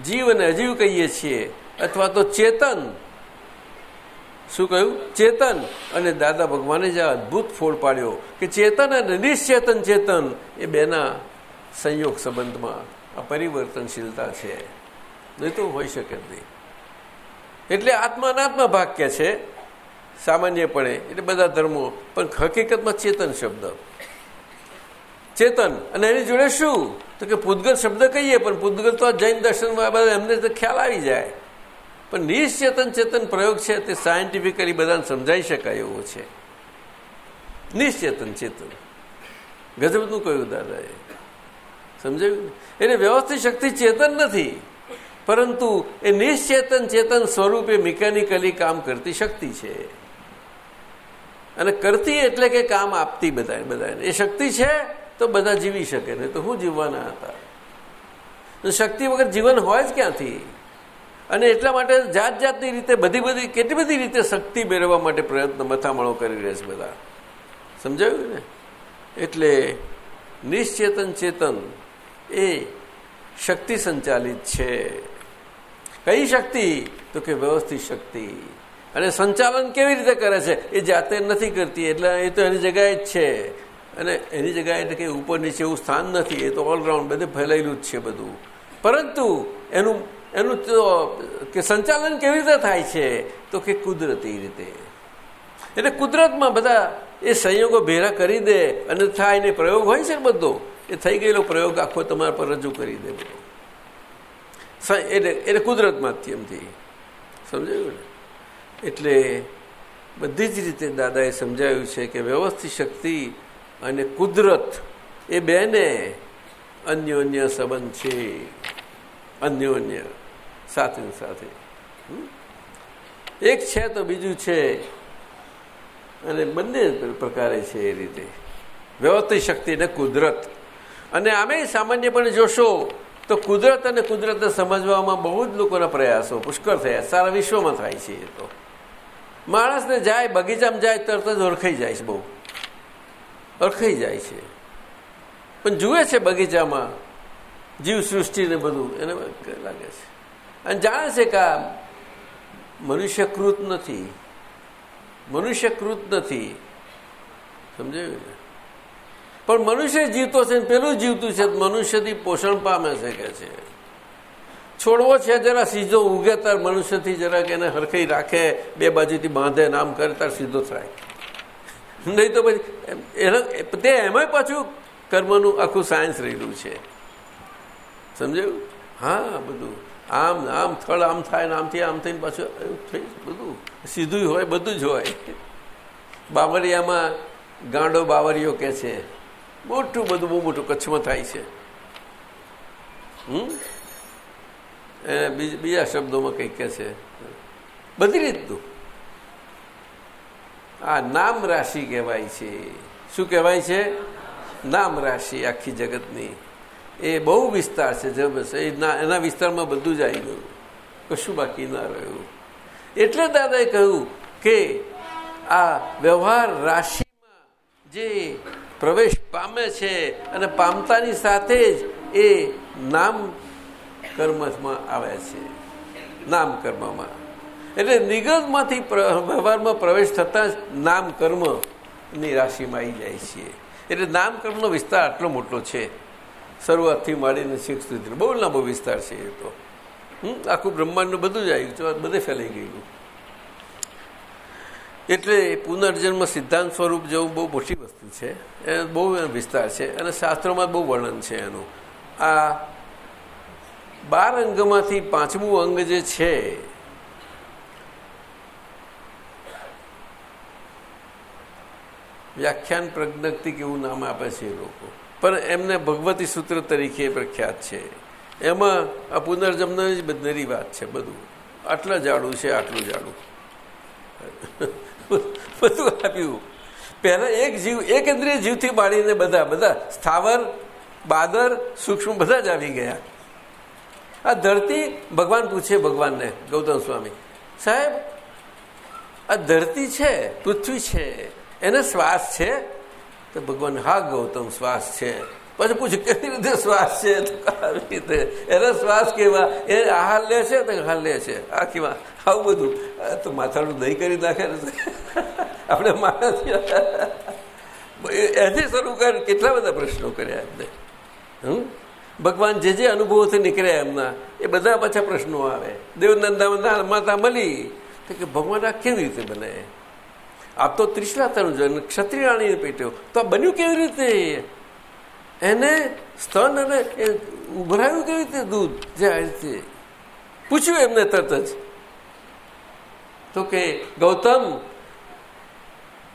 જીવ અને અજીવ કહીએ છીએ, અથવા તો ચેતન. શું કહ્યું? ચેતન. અને દાદા ભગવાને જે અદભુત ફોડ પાડ્યો કે ચેતન અને નિશ્ચેતન ચેતન એ બેના સંયોગ સંબંધમાં આ પરિવર્તનશીલતા છે. નહીં તો હોઈ શકે નહીં. એટલે આત્મા ભાગ્ય છે, સામાન્યપણે, એટલે બધા ધર્મો, પણ હકીકતમાં ચેતન શબ્દ. ચેતન, અને એની જોડે શું? તો કે પૂદગલ શબ્દ કહીએ, પણ પૂદગલ તો જૈન દર્શનમાં બધા એમને તો ખ્યાલ આવી જાય. પણ નિશ્ચેતન ચેતન પ્રયોગ છે, તે સાયન્ટિફિકલી બધાને સમજાઈ શકાય એવો છે. નિશ્ચેતન ચેતન. ગજબનું કયું દાદાએ સમજાયું? એટલે વ્યવસ્થિત શક્તિ ચેતન નથી. પરંતુ એ નિશ્ચેતન ચેતન સ્વરૂપે મિકેનિકલી કામ કરતી શક્તિ છે. અને કરતી એટલે કે કામ આપતી બધા બધાને એ શક્તિ છે તો બધા જીવી શકે ને તો હું જીવવાના હતા? શક્તિ વગર જીવન હોય જ ક્યાંથી? અને એટલા માટે જાત જાતની રીતે બધી બધી, કેટલી બધી રીતે શક્તિ મેળવવા માટે પ્રયત્ન મથામણો કરી રહ્યા છે બધા. સમજાયું ને? એટલે નિશ્ચેતન ચેતન એ શક્તિ સંચાલિત છે. કઈ શક્તિ? તો કે વ્યવસ્થિત શક્તિ. અને સંચાલન કેવી રીતે કરે છે? એ જાતે નથી કરતી, એટલે એ તો એની જગ્યાએ જ છે. અને એની જગ્યાએ એટલે કે ઉપર નીચે એવું સ્થાન નથી, એ તો ઓલરાઉન્ડ બધે ફેલાયેલું જ છે બધું. પરંતુ એનું એનું કે સંચાલન કેવી રીતે થાય છે? તો કે કુદરતી રીતે. એટલે કુદરતમાં બધા એ સંયોગો ભેરા કરી દે અને થાય ને પ્રયોગ હોય છે ને બધો, એ થઈ ગયેલો પ્રયોગ આખો તમારા પર રજૂ કરી દે એટલે એટલે કુદરત માધ્યમથી સમજાયું ને? એટલે બધી જ રીતે દાદાએ સમજાવ્યું છે કે વ્યવસ્થિત શક્તિ અને કુદરત એ બેને અન્યોન્ય સંબંધ છે. અન્યોન્ય, સાથે સાથે. એક છે તો બીજું છે અને બંને પ્રકારે છે એ રીતે. વ્યવસ્થિત શક્તિ અને કુદરત. અને આમે સામાન્યપણે જોશો તો કુદરત અને કુદરતને સમજવામાં બહુ જ લોકોના પ્રયાસો પુષ્કળ થયા. સારા વિશ્વમાં થાય છે એ તો. માણસને જાય, બગીચામાં જાય, તરત જ ઓળખાઈ જાય છે બહુ. ઓળખાઈ જાય છે. પણ જુએ છે બગીચામાં જીવ સૃષ્ટિને બધું. એને લાગે છે. અને જાણે છે કે આ મનુષ્યકૃત નથી. મનુષ્યકૃત નથી. સમજાયું ને? પણ મનુષ્ય જીવતો છે પેલું જીવતું છે, મનુષ્યથી પોષણ પામે છે કે છે. છોડવો છે, જરા સીધો ઉગે, તાર મનુષ્યથી જરાક એને હરખાઈ રાખે, બે બાજુથી બાંધે નામ કરે, તાર સીધો થાય. નહીં તો પછી એનો, તે એમાંય પાછું કર્મનું આખું સાયન્સ રહેલું છે. સમજાયું? હા, બધું. આમ આમ, થળ, આમ થાય ને આમથી આમ થઈને પાછું થઈ બધું. સીધું હોય, બધું જ હોય. બાવરિયામાં ગાંડો બાવરીઓ કે છે, મોટું બધું, બહુ મોટું કચ્છમાં થાય છે. હમ? બીજા શબ્દોમાં કંઈક કે છે. બધી રીતનું. આ નામ રાશિ કહેવાય છે. શું કહેવાય છે? નામ રાશિ આખી જગતની. એ બહુ વિસ્તાર છે એના વિસ્તારમાં બધું જ આવી ગયું. કશું બાકી ના રહ્યું. એટલે દાદાએ કહ્યું કે આ વ્યવહાર રાશિમાં જે પ્રવેશ પામે છે અને પામતાની સાથે જ એ નામ કર્મમાં આવે છે. નામ કર્મમાં. એટલે નિગમમાંથી વ્યવહારમાં પ્રવેશ થતાં જ નામ કર્મની રાશિમાં આવી જાય છે. એટલે નામ કર્મનો વિસ્તાર આટલો મોટો છે. શરૂઆતથી માંડીને શીખ સુધી. બહુ લાંબો વિસ્તાર છે એ તો. આખું બ્રહ્માંડનું બધું જ આવ્યું બધે ફેલાઈ ગયેલું. એટલે પુનર્જન્મ સિદ્ધાંત સ્વરૂપ જેવું બહુ મોટી વસ્તુ છે, એ બહુ વિસ્તાર છે અને શાસ્ત્રોમાં બહુ વર્ણન છે એનું. આ બાર અંગમાંથી પાંચમું અંગ જે છે, વ્યાખ્યાન પ્રજ્ઞક્તિ કેવું નામ આપે છે એ લોકો. પણ એમને ભગવતી સૂત્ર તરીકે પ્રખ્યાત છે. એમાં આ પુનર્જન્મની જ બધી વાત છે બધું. આટલા જાડું છે, આટલું જાડું. બધું આપ્યું. પહેલાં એક જીવ, એક ઇન્દ્રિય જીવથી બાળીને બધા બધા સ્થાવર, બાદર, સૂક્ષ્મ બધા જ આવી ગયા. આ ધરતી, ભગવાન પૂછે ભગવાનને, ગૌતમ સ્વામી, સાહેબ, આ ધરતી છે, પૃથ્વી છે, એને શ્વાસ છે? તો ભગવાન, હા ગૌતમ, શ્વાસ છે. પછી પૂછ્યું, કેવી રીતે શ્વાસ છે? આવી એનો શ્વાસ કેવા એ હાલ લે છે? તો હાલ લે છે. આ કેવા આવું બધું. તો માથાનું દહીં કરી નાખે આપણે માણસ. એથી શરૂ કર, કેટલા બધા પ્રશ્નો કર્યા એમને. હમ? ભગવાન જે જે અનુભવોથી નીકળ્યા એમના, એ બધા પાછા પ્રશ્નો આવે. દેવનંદામાં માતા મળી. તો કે ભગવાન આ કેવી રીતે બને આપ તો ત્રિશલા તરુ જન ક્ષત્રિયાણી પેટ્યો. તો આ બન્યું કેવી રીતે? એને સ્તન અને એ ઉભરાયું કેવી રીતે દૂધ? જે આ રીતે. પૂછ્યું એમને તરત જ. તો કે, ગૌતમ,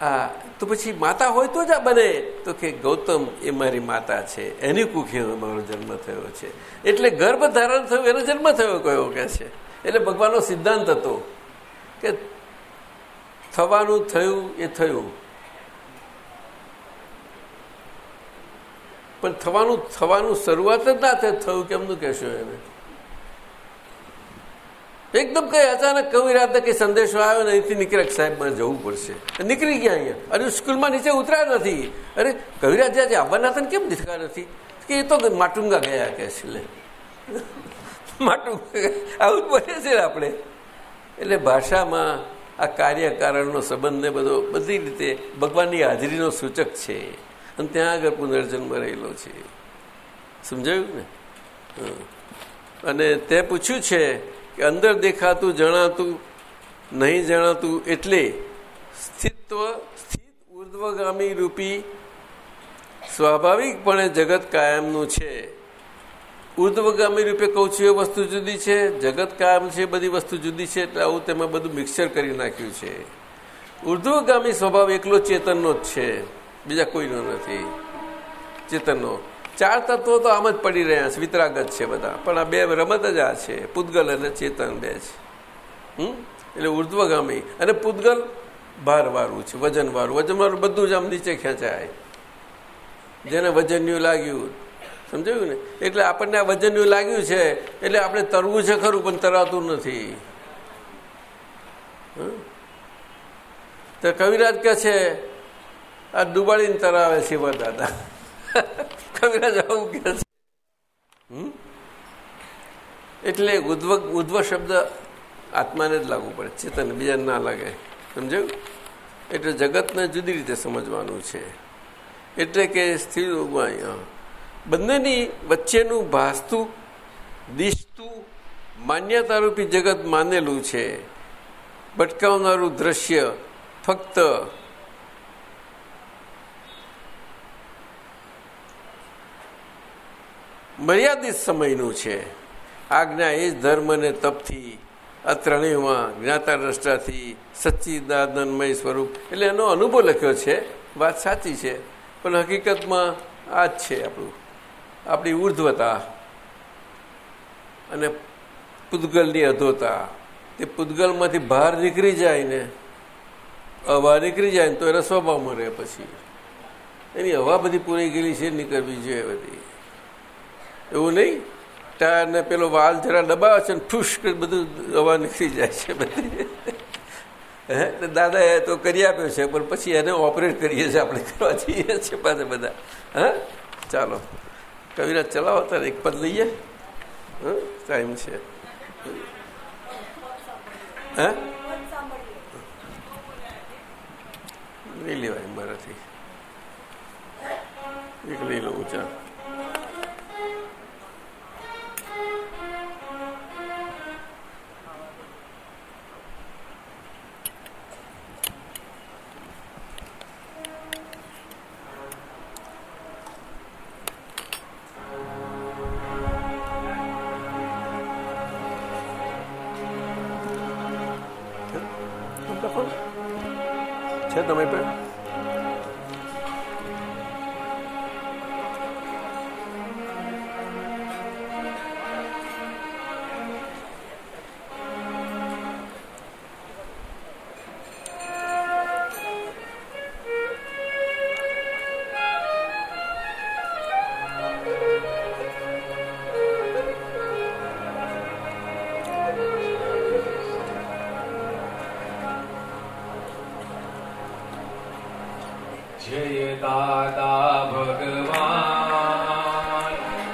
આ, તો પછી માતા હોય તો જ આ બને. તો કે, ગૌતમ, એ મારી માતા છે. એની કુખે મારો જન્મ થયો છે. એટલે ગર્ભ ધારણ થયું, એનો જન્મ થયો કયો કે છે. એટલે ભગવાનનો સિદ્ધાંત હતો કે થવાનું થયું એ થયું. પણ થવાનું થવાનું શરૂઆત જ ના થયું કેમનું કહેશો એને. એકદમ કઈ અચાનક કવિ રાતે કઈ સંદેશો આવ્યો ને અહીંથી નીકળે સાહેબ, મને જવું પડશે. નીકળી ગયા અહીંયા. અરે સ્કૂલમાં નીચે ઉતર્યા નથી. અરે કવિરાજ જ્યાં આવવાના હતા કેમ દેખા નથી? કે એ તો માટુંગા ગયા કે છે લે માટુંગા આવું બોલે છે આપણે. એટલે ભાષામાં આ કાર્યકારણનો સંબંધ ને બધો બધી રીતે ભગવાનની હાજરીનો સૂચક છે. અને ત્યાં આગળ પુનર્જન્મ રહેલો છે. સમજાયું ને? અને તે પૂછ્યું છે કે અંદર દેખાતું જણાતું, નહીં જણાતું એટલે સ્થિત્વ, સ્થિત ઉર્ધ્વગામી રૂપી સ્વાભાવિકપણે જગત કાયમનું છે. ઉર્ધ્વગામી રૂપે કહું છું, એ વસ્તુ જુદી છે, જગત કાયમ છે બધી વસ્તુ જુદી છે, એટલે આવું તેમાં બધું મિક્સર કરી નાખ્યું છે. ઉર્ધ્વગામી સ્વભાવ એકલો ચેતનનો જ છે, બીજા કોઈનો નથી. ચેતનનો. ચાર તત્વો તો આમ જ પડી રહ્યા છે, વિતરાગત છે બધા. પણ આ બે રમત જ આ છે, પૂતગલ અને ચેતન બે છે. હમ? એટલે ઉર્ધ્વગામી અને પૂતગલ ભારવાળું છે, વજનવાળું. વજનવાળું બધું જ આમ નીચે ખેંચાય. જેને વજન્યું લાગ્યું સમજાયું ને? એટલે આપણને આ વજન લાગ્યું છે, એટલે આપણે તરવું છે ખરું, પણ તરાતું નથી. તો કવિરાજ કે છે, આ ડુબાડીને તરાવે છે દાદા. કવિરાજ આવું કે છે. એટલે ઉદ્વ ઉદ્વ શબ્દ આત્માને જ લાગુ પડે, ચેતન બીજાને ના લાગે. સમજાયું? એટલે જગતને જુદી રીતે સમજવાનું છે. એટલે કે સ્થિર બંનેની વચ્ચેનું ભાસતું દિશતું માન્યતારૂપી જગત માનેલું છે. ભટકાવનારું દ્રશ્ય ફક્ત મર્યાદિત સમયનું છે. આજ્ઞા એ જ ધર્મ અને તપથી, આ ત્રણેયમાં જ્ઞાતા દ્રષ્ટાથી, સચ્ચિદાનંદમય સ્વરૂપ. એટલે એનો અનુભવ લખ્યો છે. વાત સાચી છે. પણ હકીકતમાં આ જ છે આપણું. આપણી ઉર્ધ્વતા અને પૂતગલની અધોતા. તે પૂતગલમાંથી બહાર નીકળી જાય ને, હવા નીકળી જાય ને, તો એના સ્વભાવમાં રહે પછી. એની હવા બધી પૂરી ગયેલી છે નીકળવી જોઈએ બધી. એવું નહીં? ટાયરને પેલો વાલ જરા દબાવે છે ને ઠુશ બધું હવા નીકળી જાય છે બધી. હે? દાદા એ તો કરી આપ્યો છે, પણ પછી એને ઓપરેટ કરીએ છીએ આપણે, કરવા જઈએ છીએ પાસે બધા. હા? ચાલો. કવિરાજ ચલાવો તારે એક પદ લઈએ. ટાઈમ છે. હા? લઈ લેવાય મારાથી. એક લઈ લઉં, ચાલ.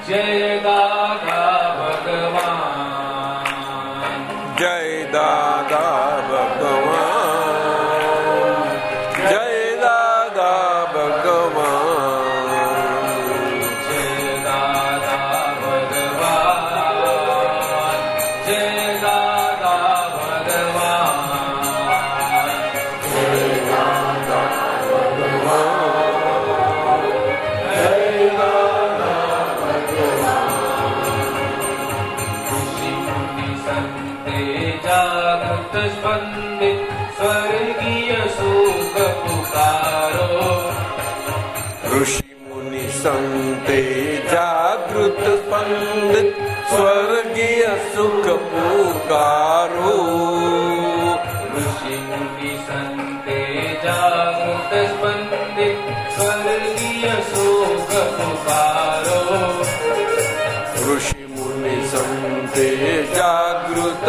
ભગવાન जागृत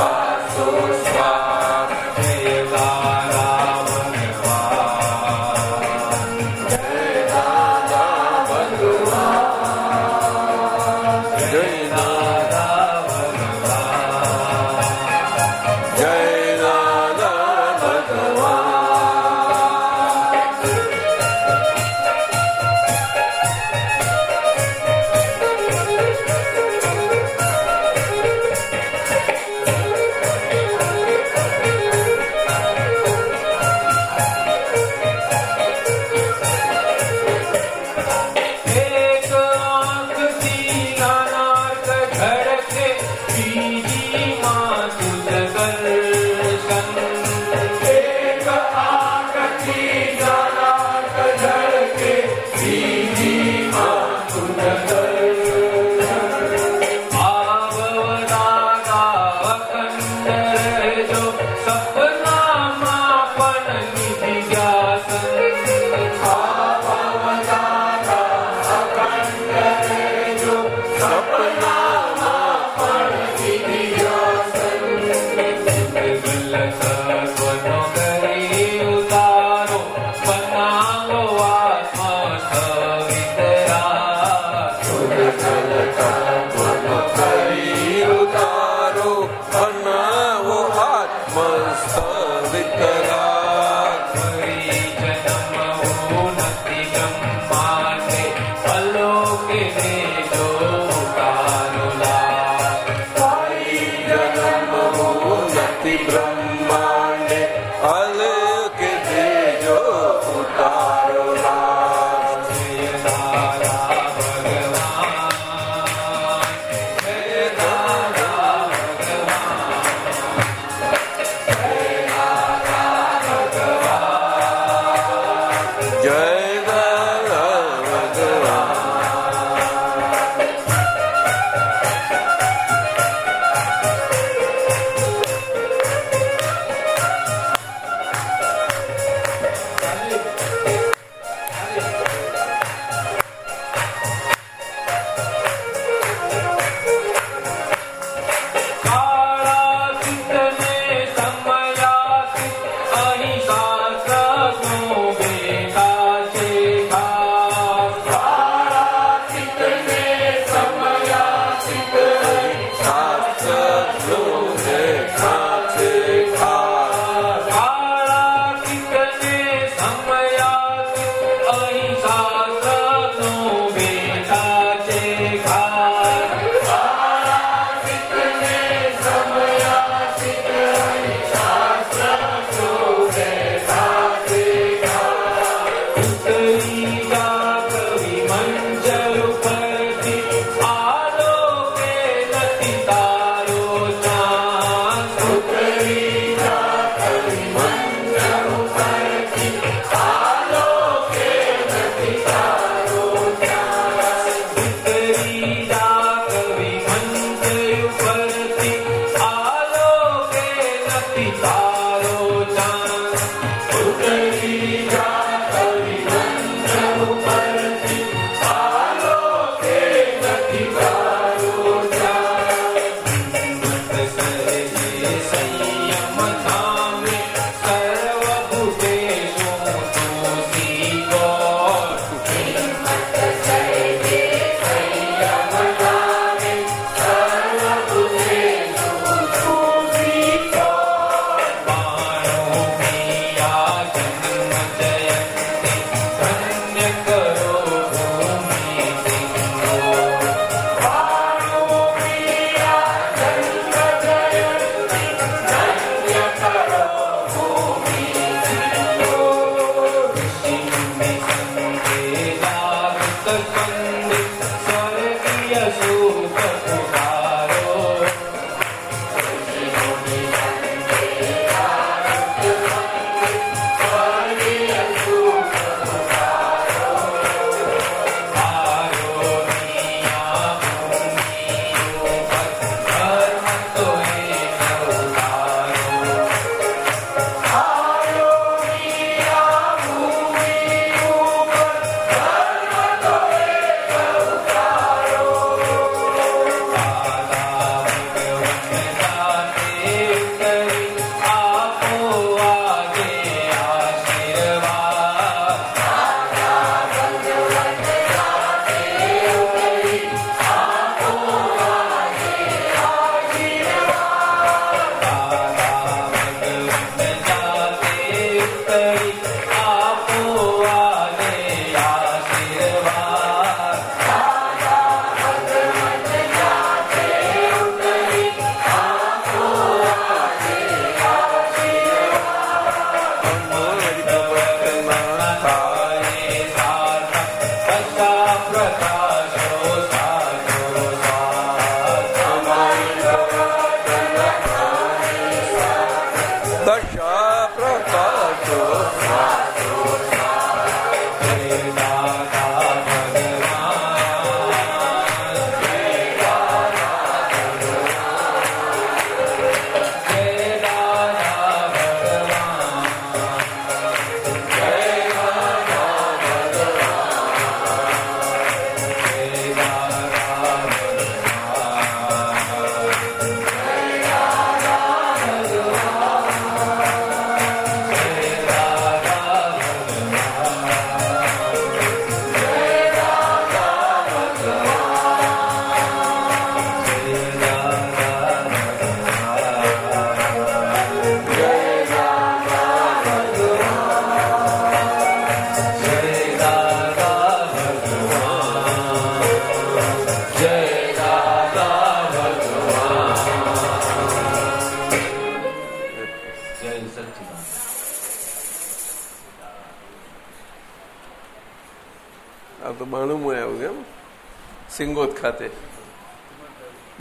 પ્રકારો શ્વાસો શ્વાસ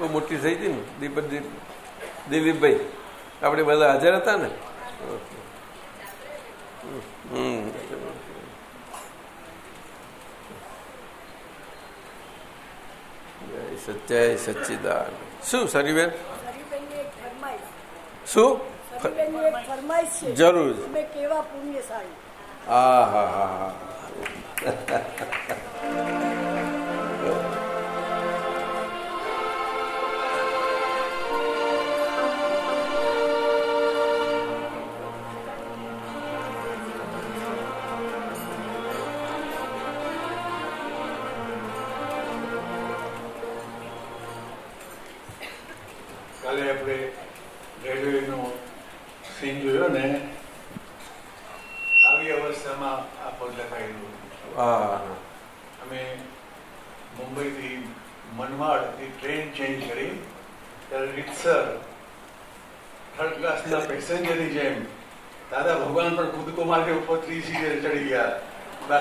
બહુ મોટી થઈ હતી ને દીપક દિલીપભાઈ. આપણે બધા હાજર હતા ને? સચ્ચાઈ સચ્ચિદાન. શું સરીબેન? શું? જરૂર. હા હા હા હા.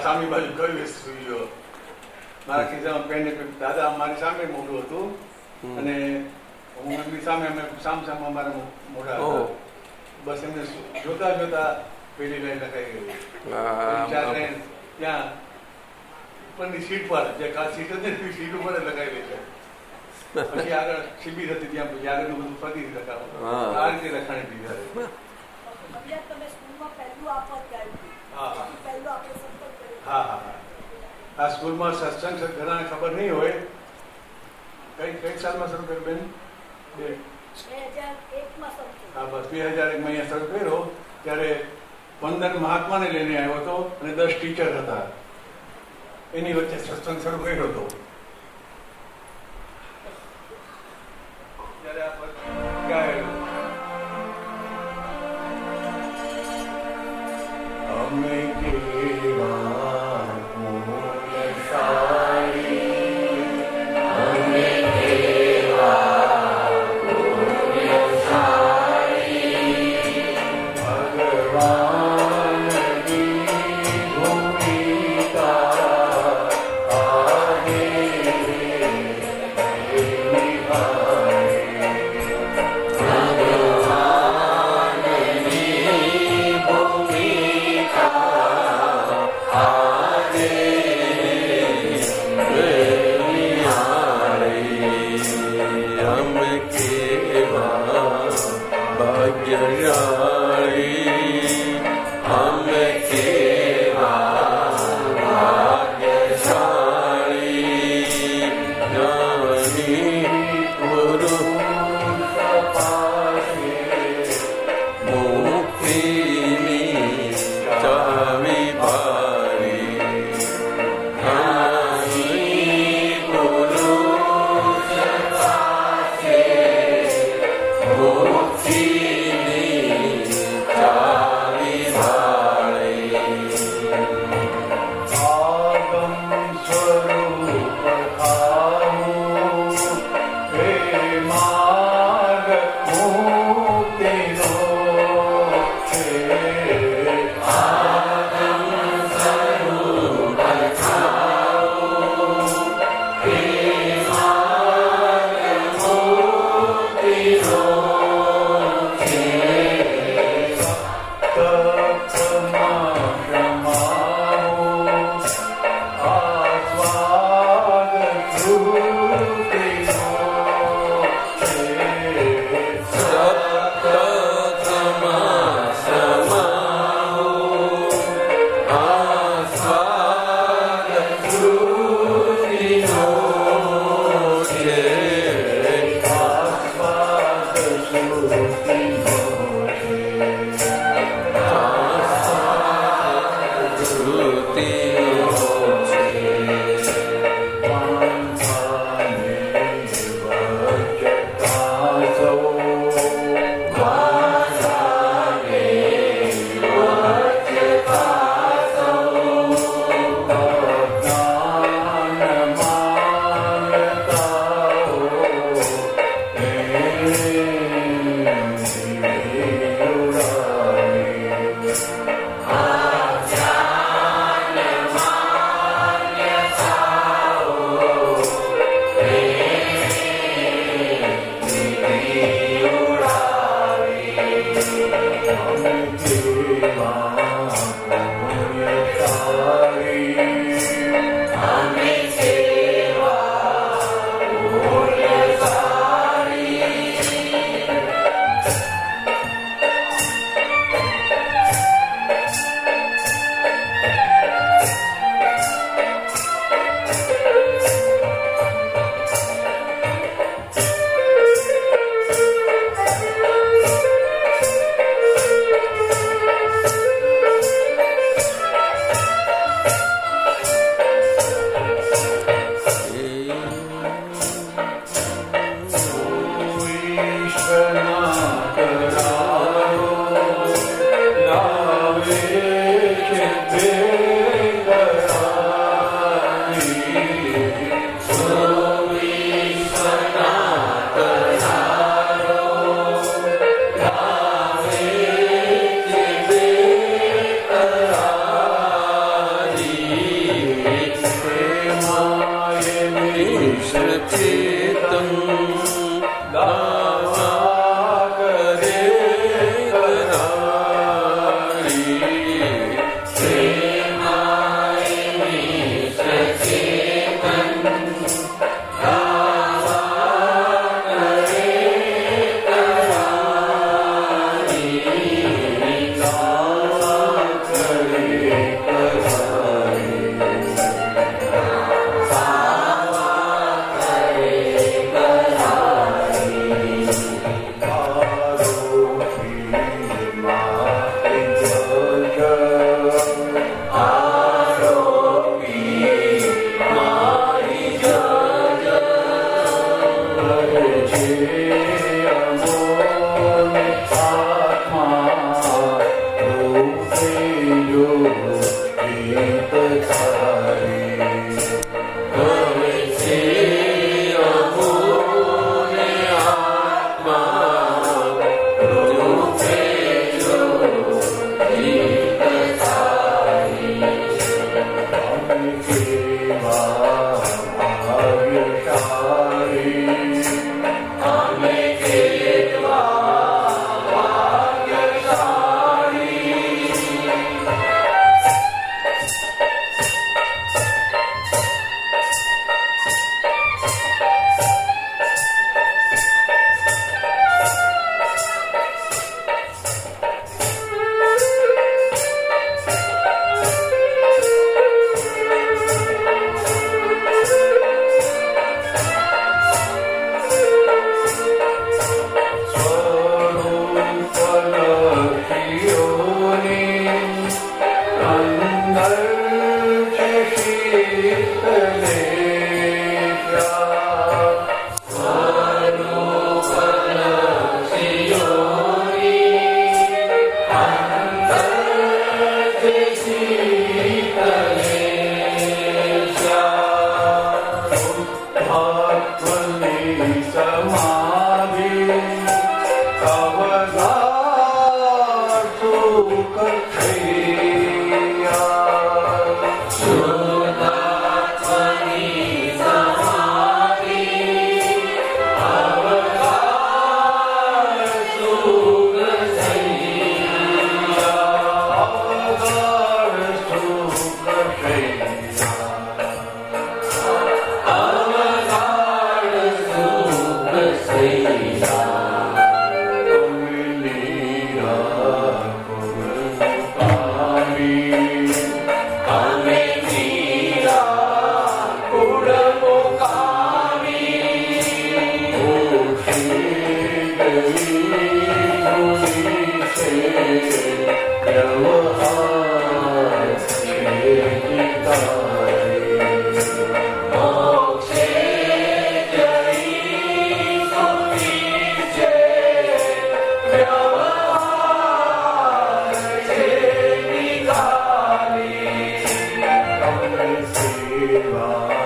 સામી બાજુ કઈ સુઈ ગયો. મારા ખિસ્સામાં પેન દાદા મારી સામે મોઢું હતું. અને હું એમની સામે અમે સામ સામ અમારા મોઢા હતા. બસ એમને જોતા જોતા પેલી લાઈન લખાઈ ગઈ. હા ચાર લાઈન ત્યાં ઉપરની સીટ પર જે ખાસ સીટ હતી ને, એ સીટ ઉપર લખાઈ ગઈ છે. પછી આગળ શિબિર હતી ત્યાં પછી આગળ બધું ફરી લખાવું. આ રીતે લખાણી દીધા ગાયું. હા હા પછી પહેલું આપણે સત્સંગ કર્યો. હા હા. આ સ્કૂલમાં સત્સંગ ઘણાને ખબર નહીં હોય. કઈ કઈ સાલમાં શરૂ કર્યું બેન? બે. હા બસ. બે હજાર એકમાં અહીંયા શરૂ કર્યો. ત્યારે પંદર મહાત્માને લઈને આવ્યો હતો અને દસ ટીચર હતા. એની વચ્ચે સત્સંગ શરૂ કર્યો હતો. Shiva.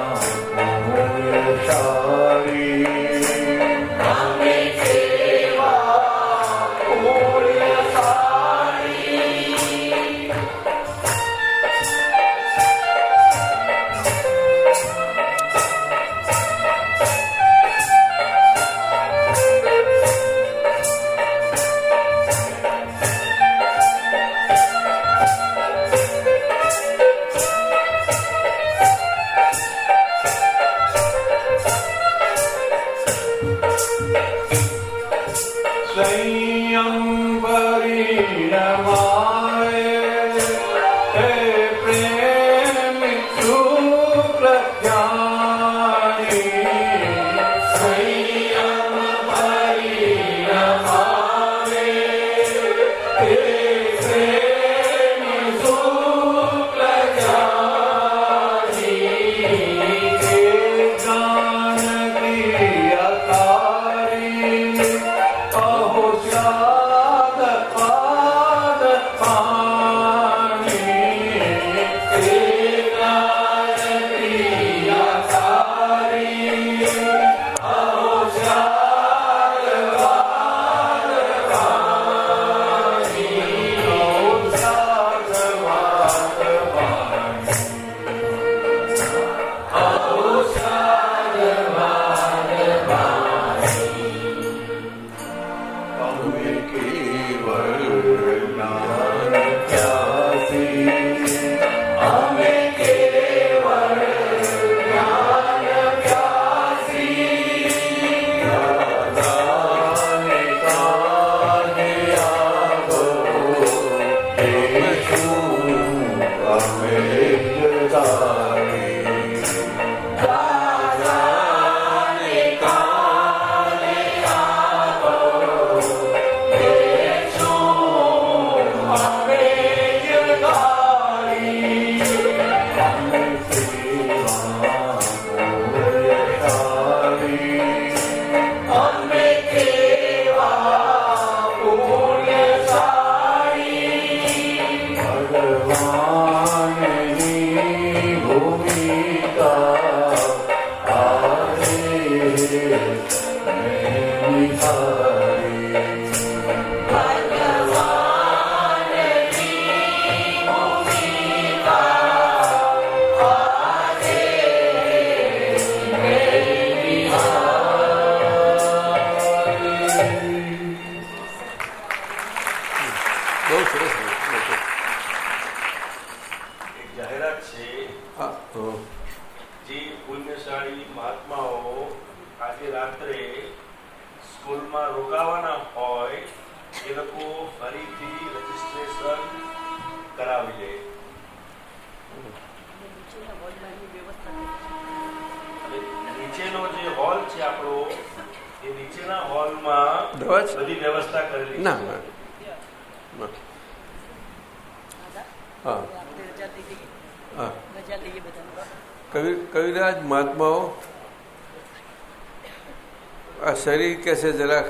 કે છે જરાક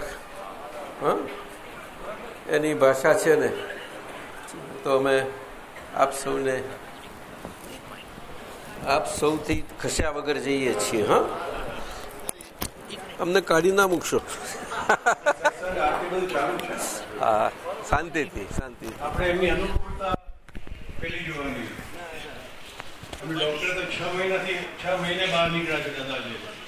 એની ભાષા છે ને, તો અમે આપ સૌને, આપ સૌથી ખસ્યા વગર જઈએ છીએ, હા? અમને કાઢી ના મૂકશો. હા, શાંતિથી શાંતિથી. આપણે એમની અનુકૂળતા પેલી જોવાની અમે ડોક્ટર તો છ મહિનાથી બહાર નીકળ્યા છે દાદાજી.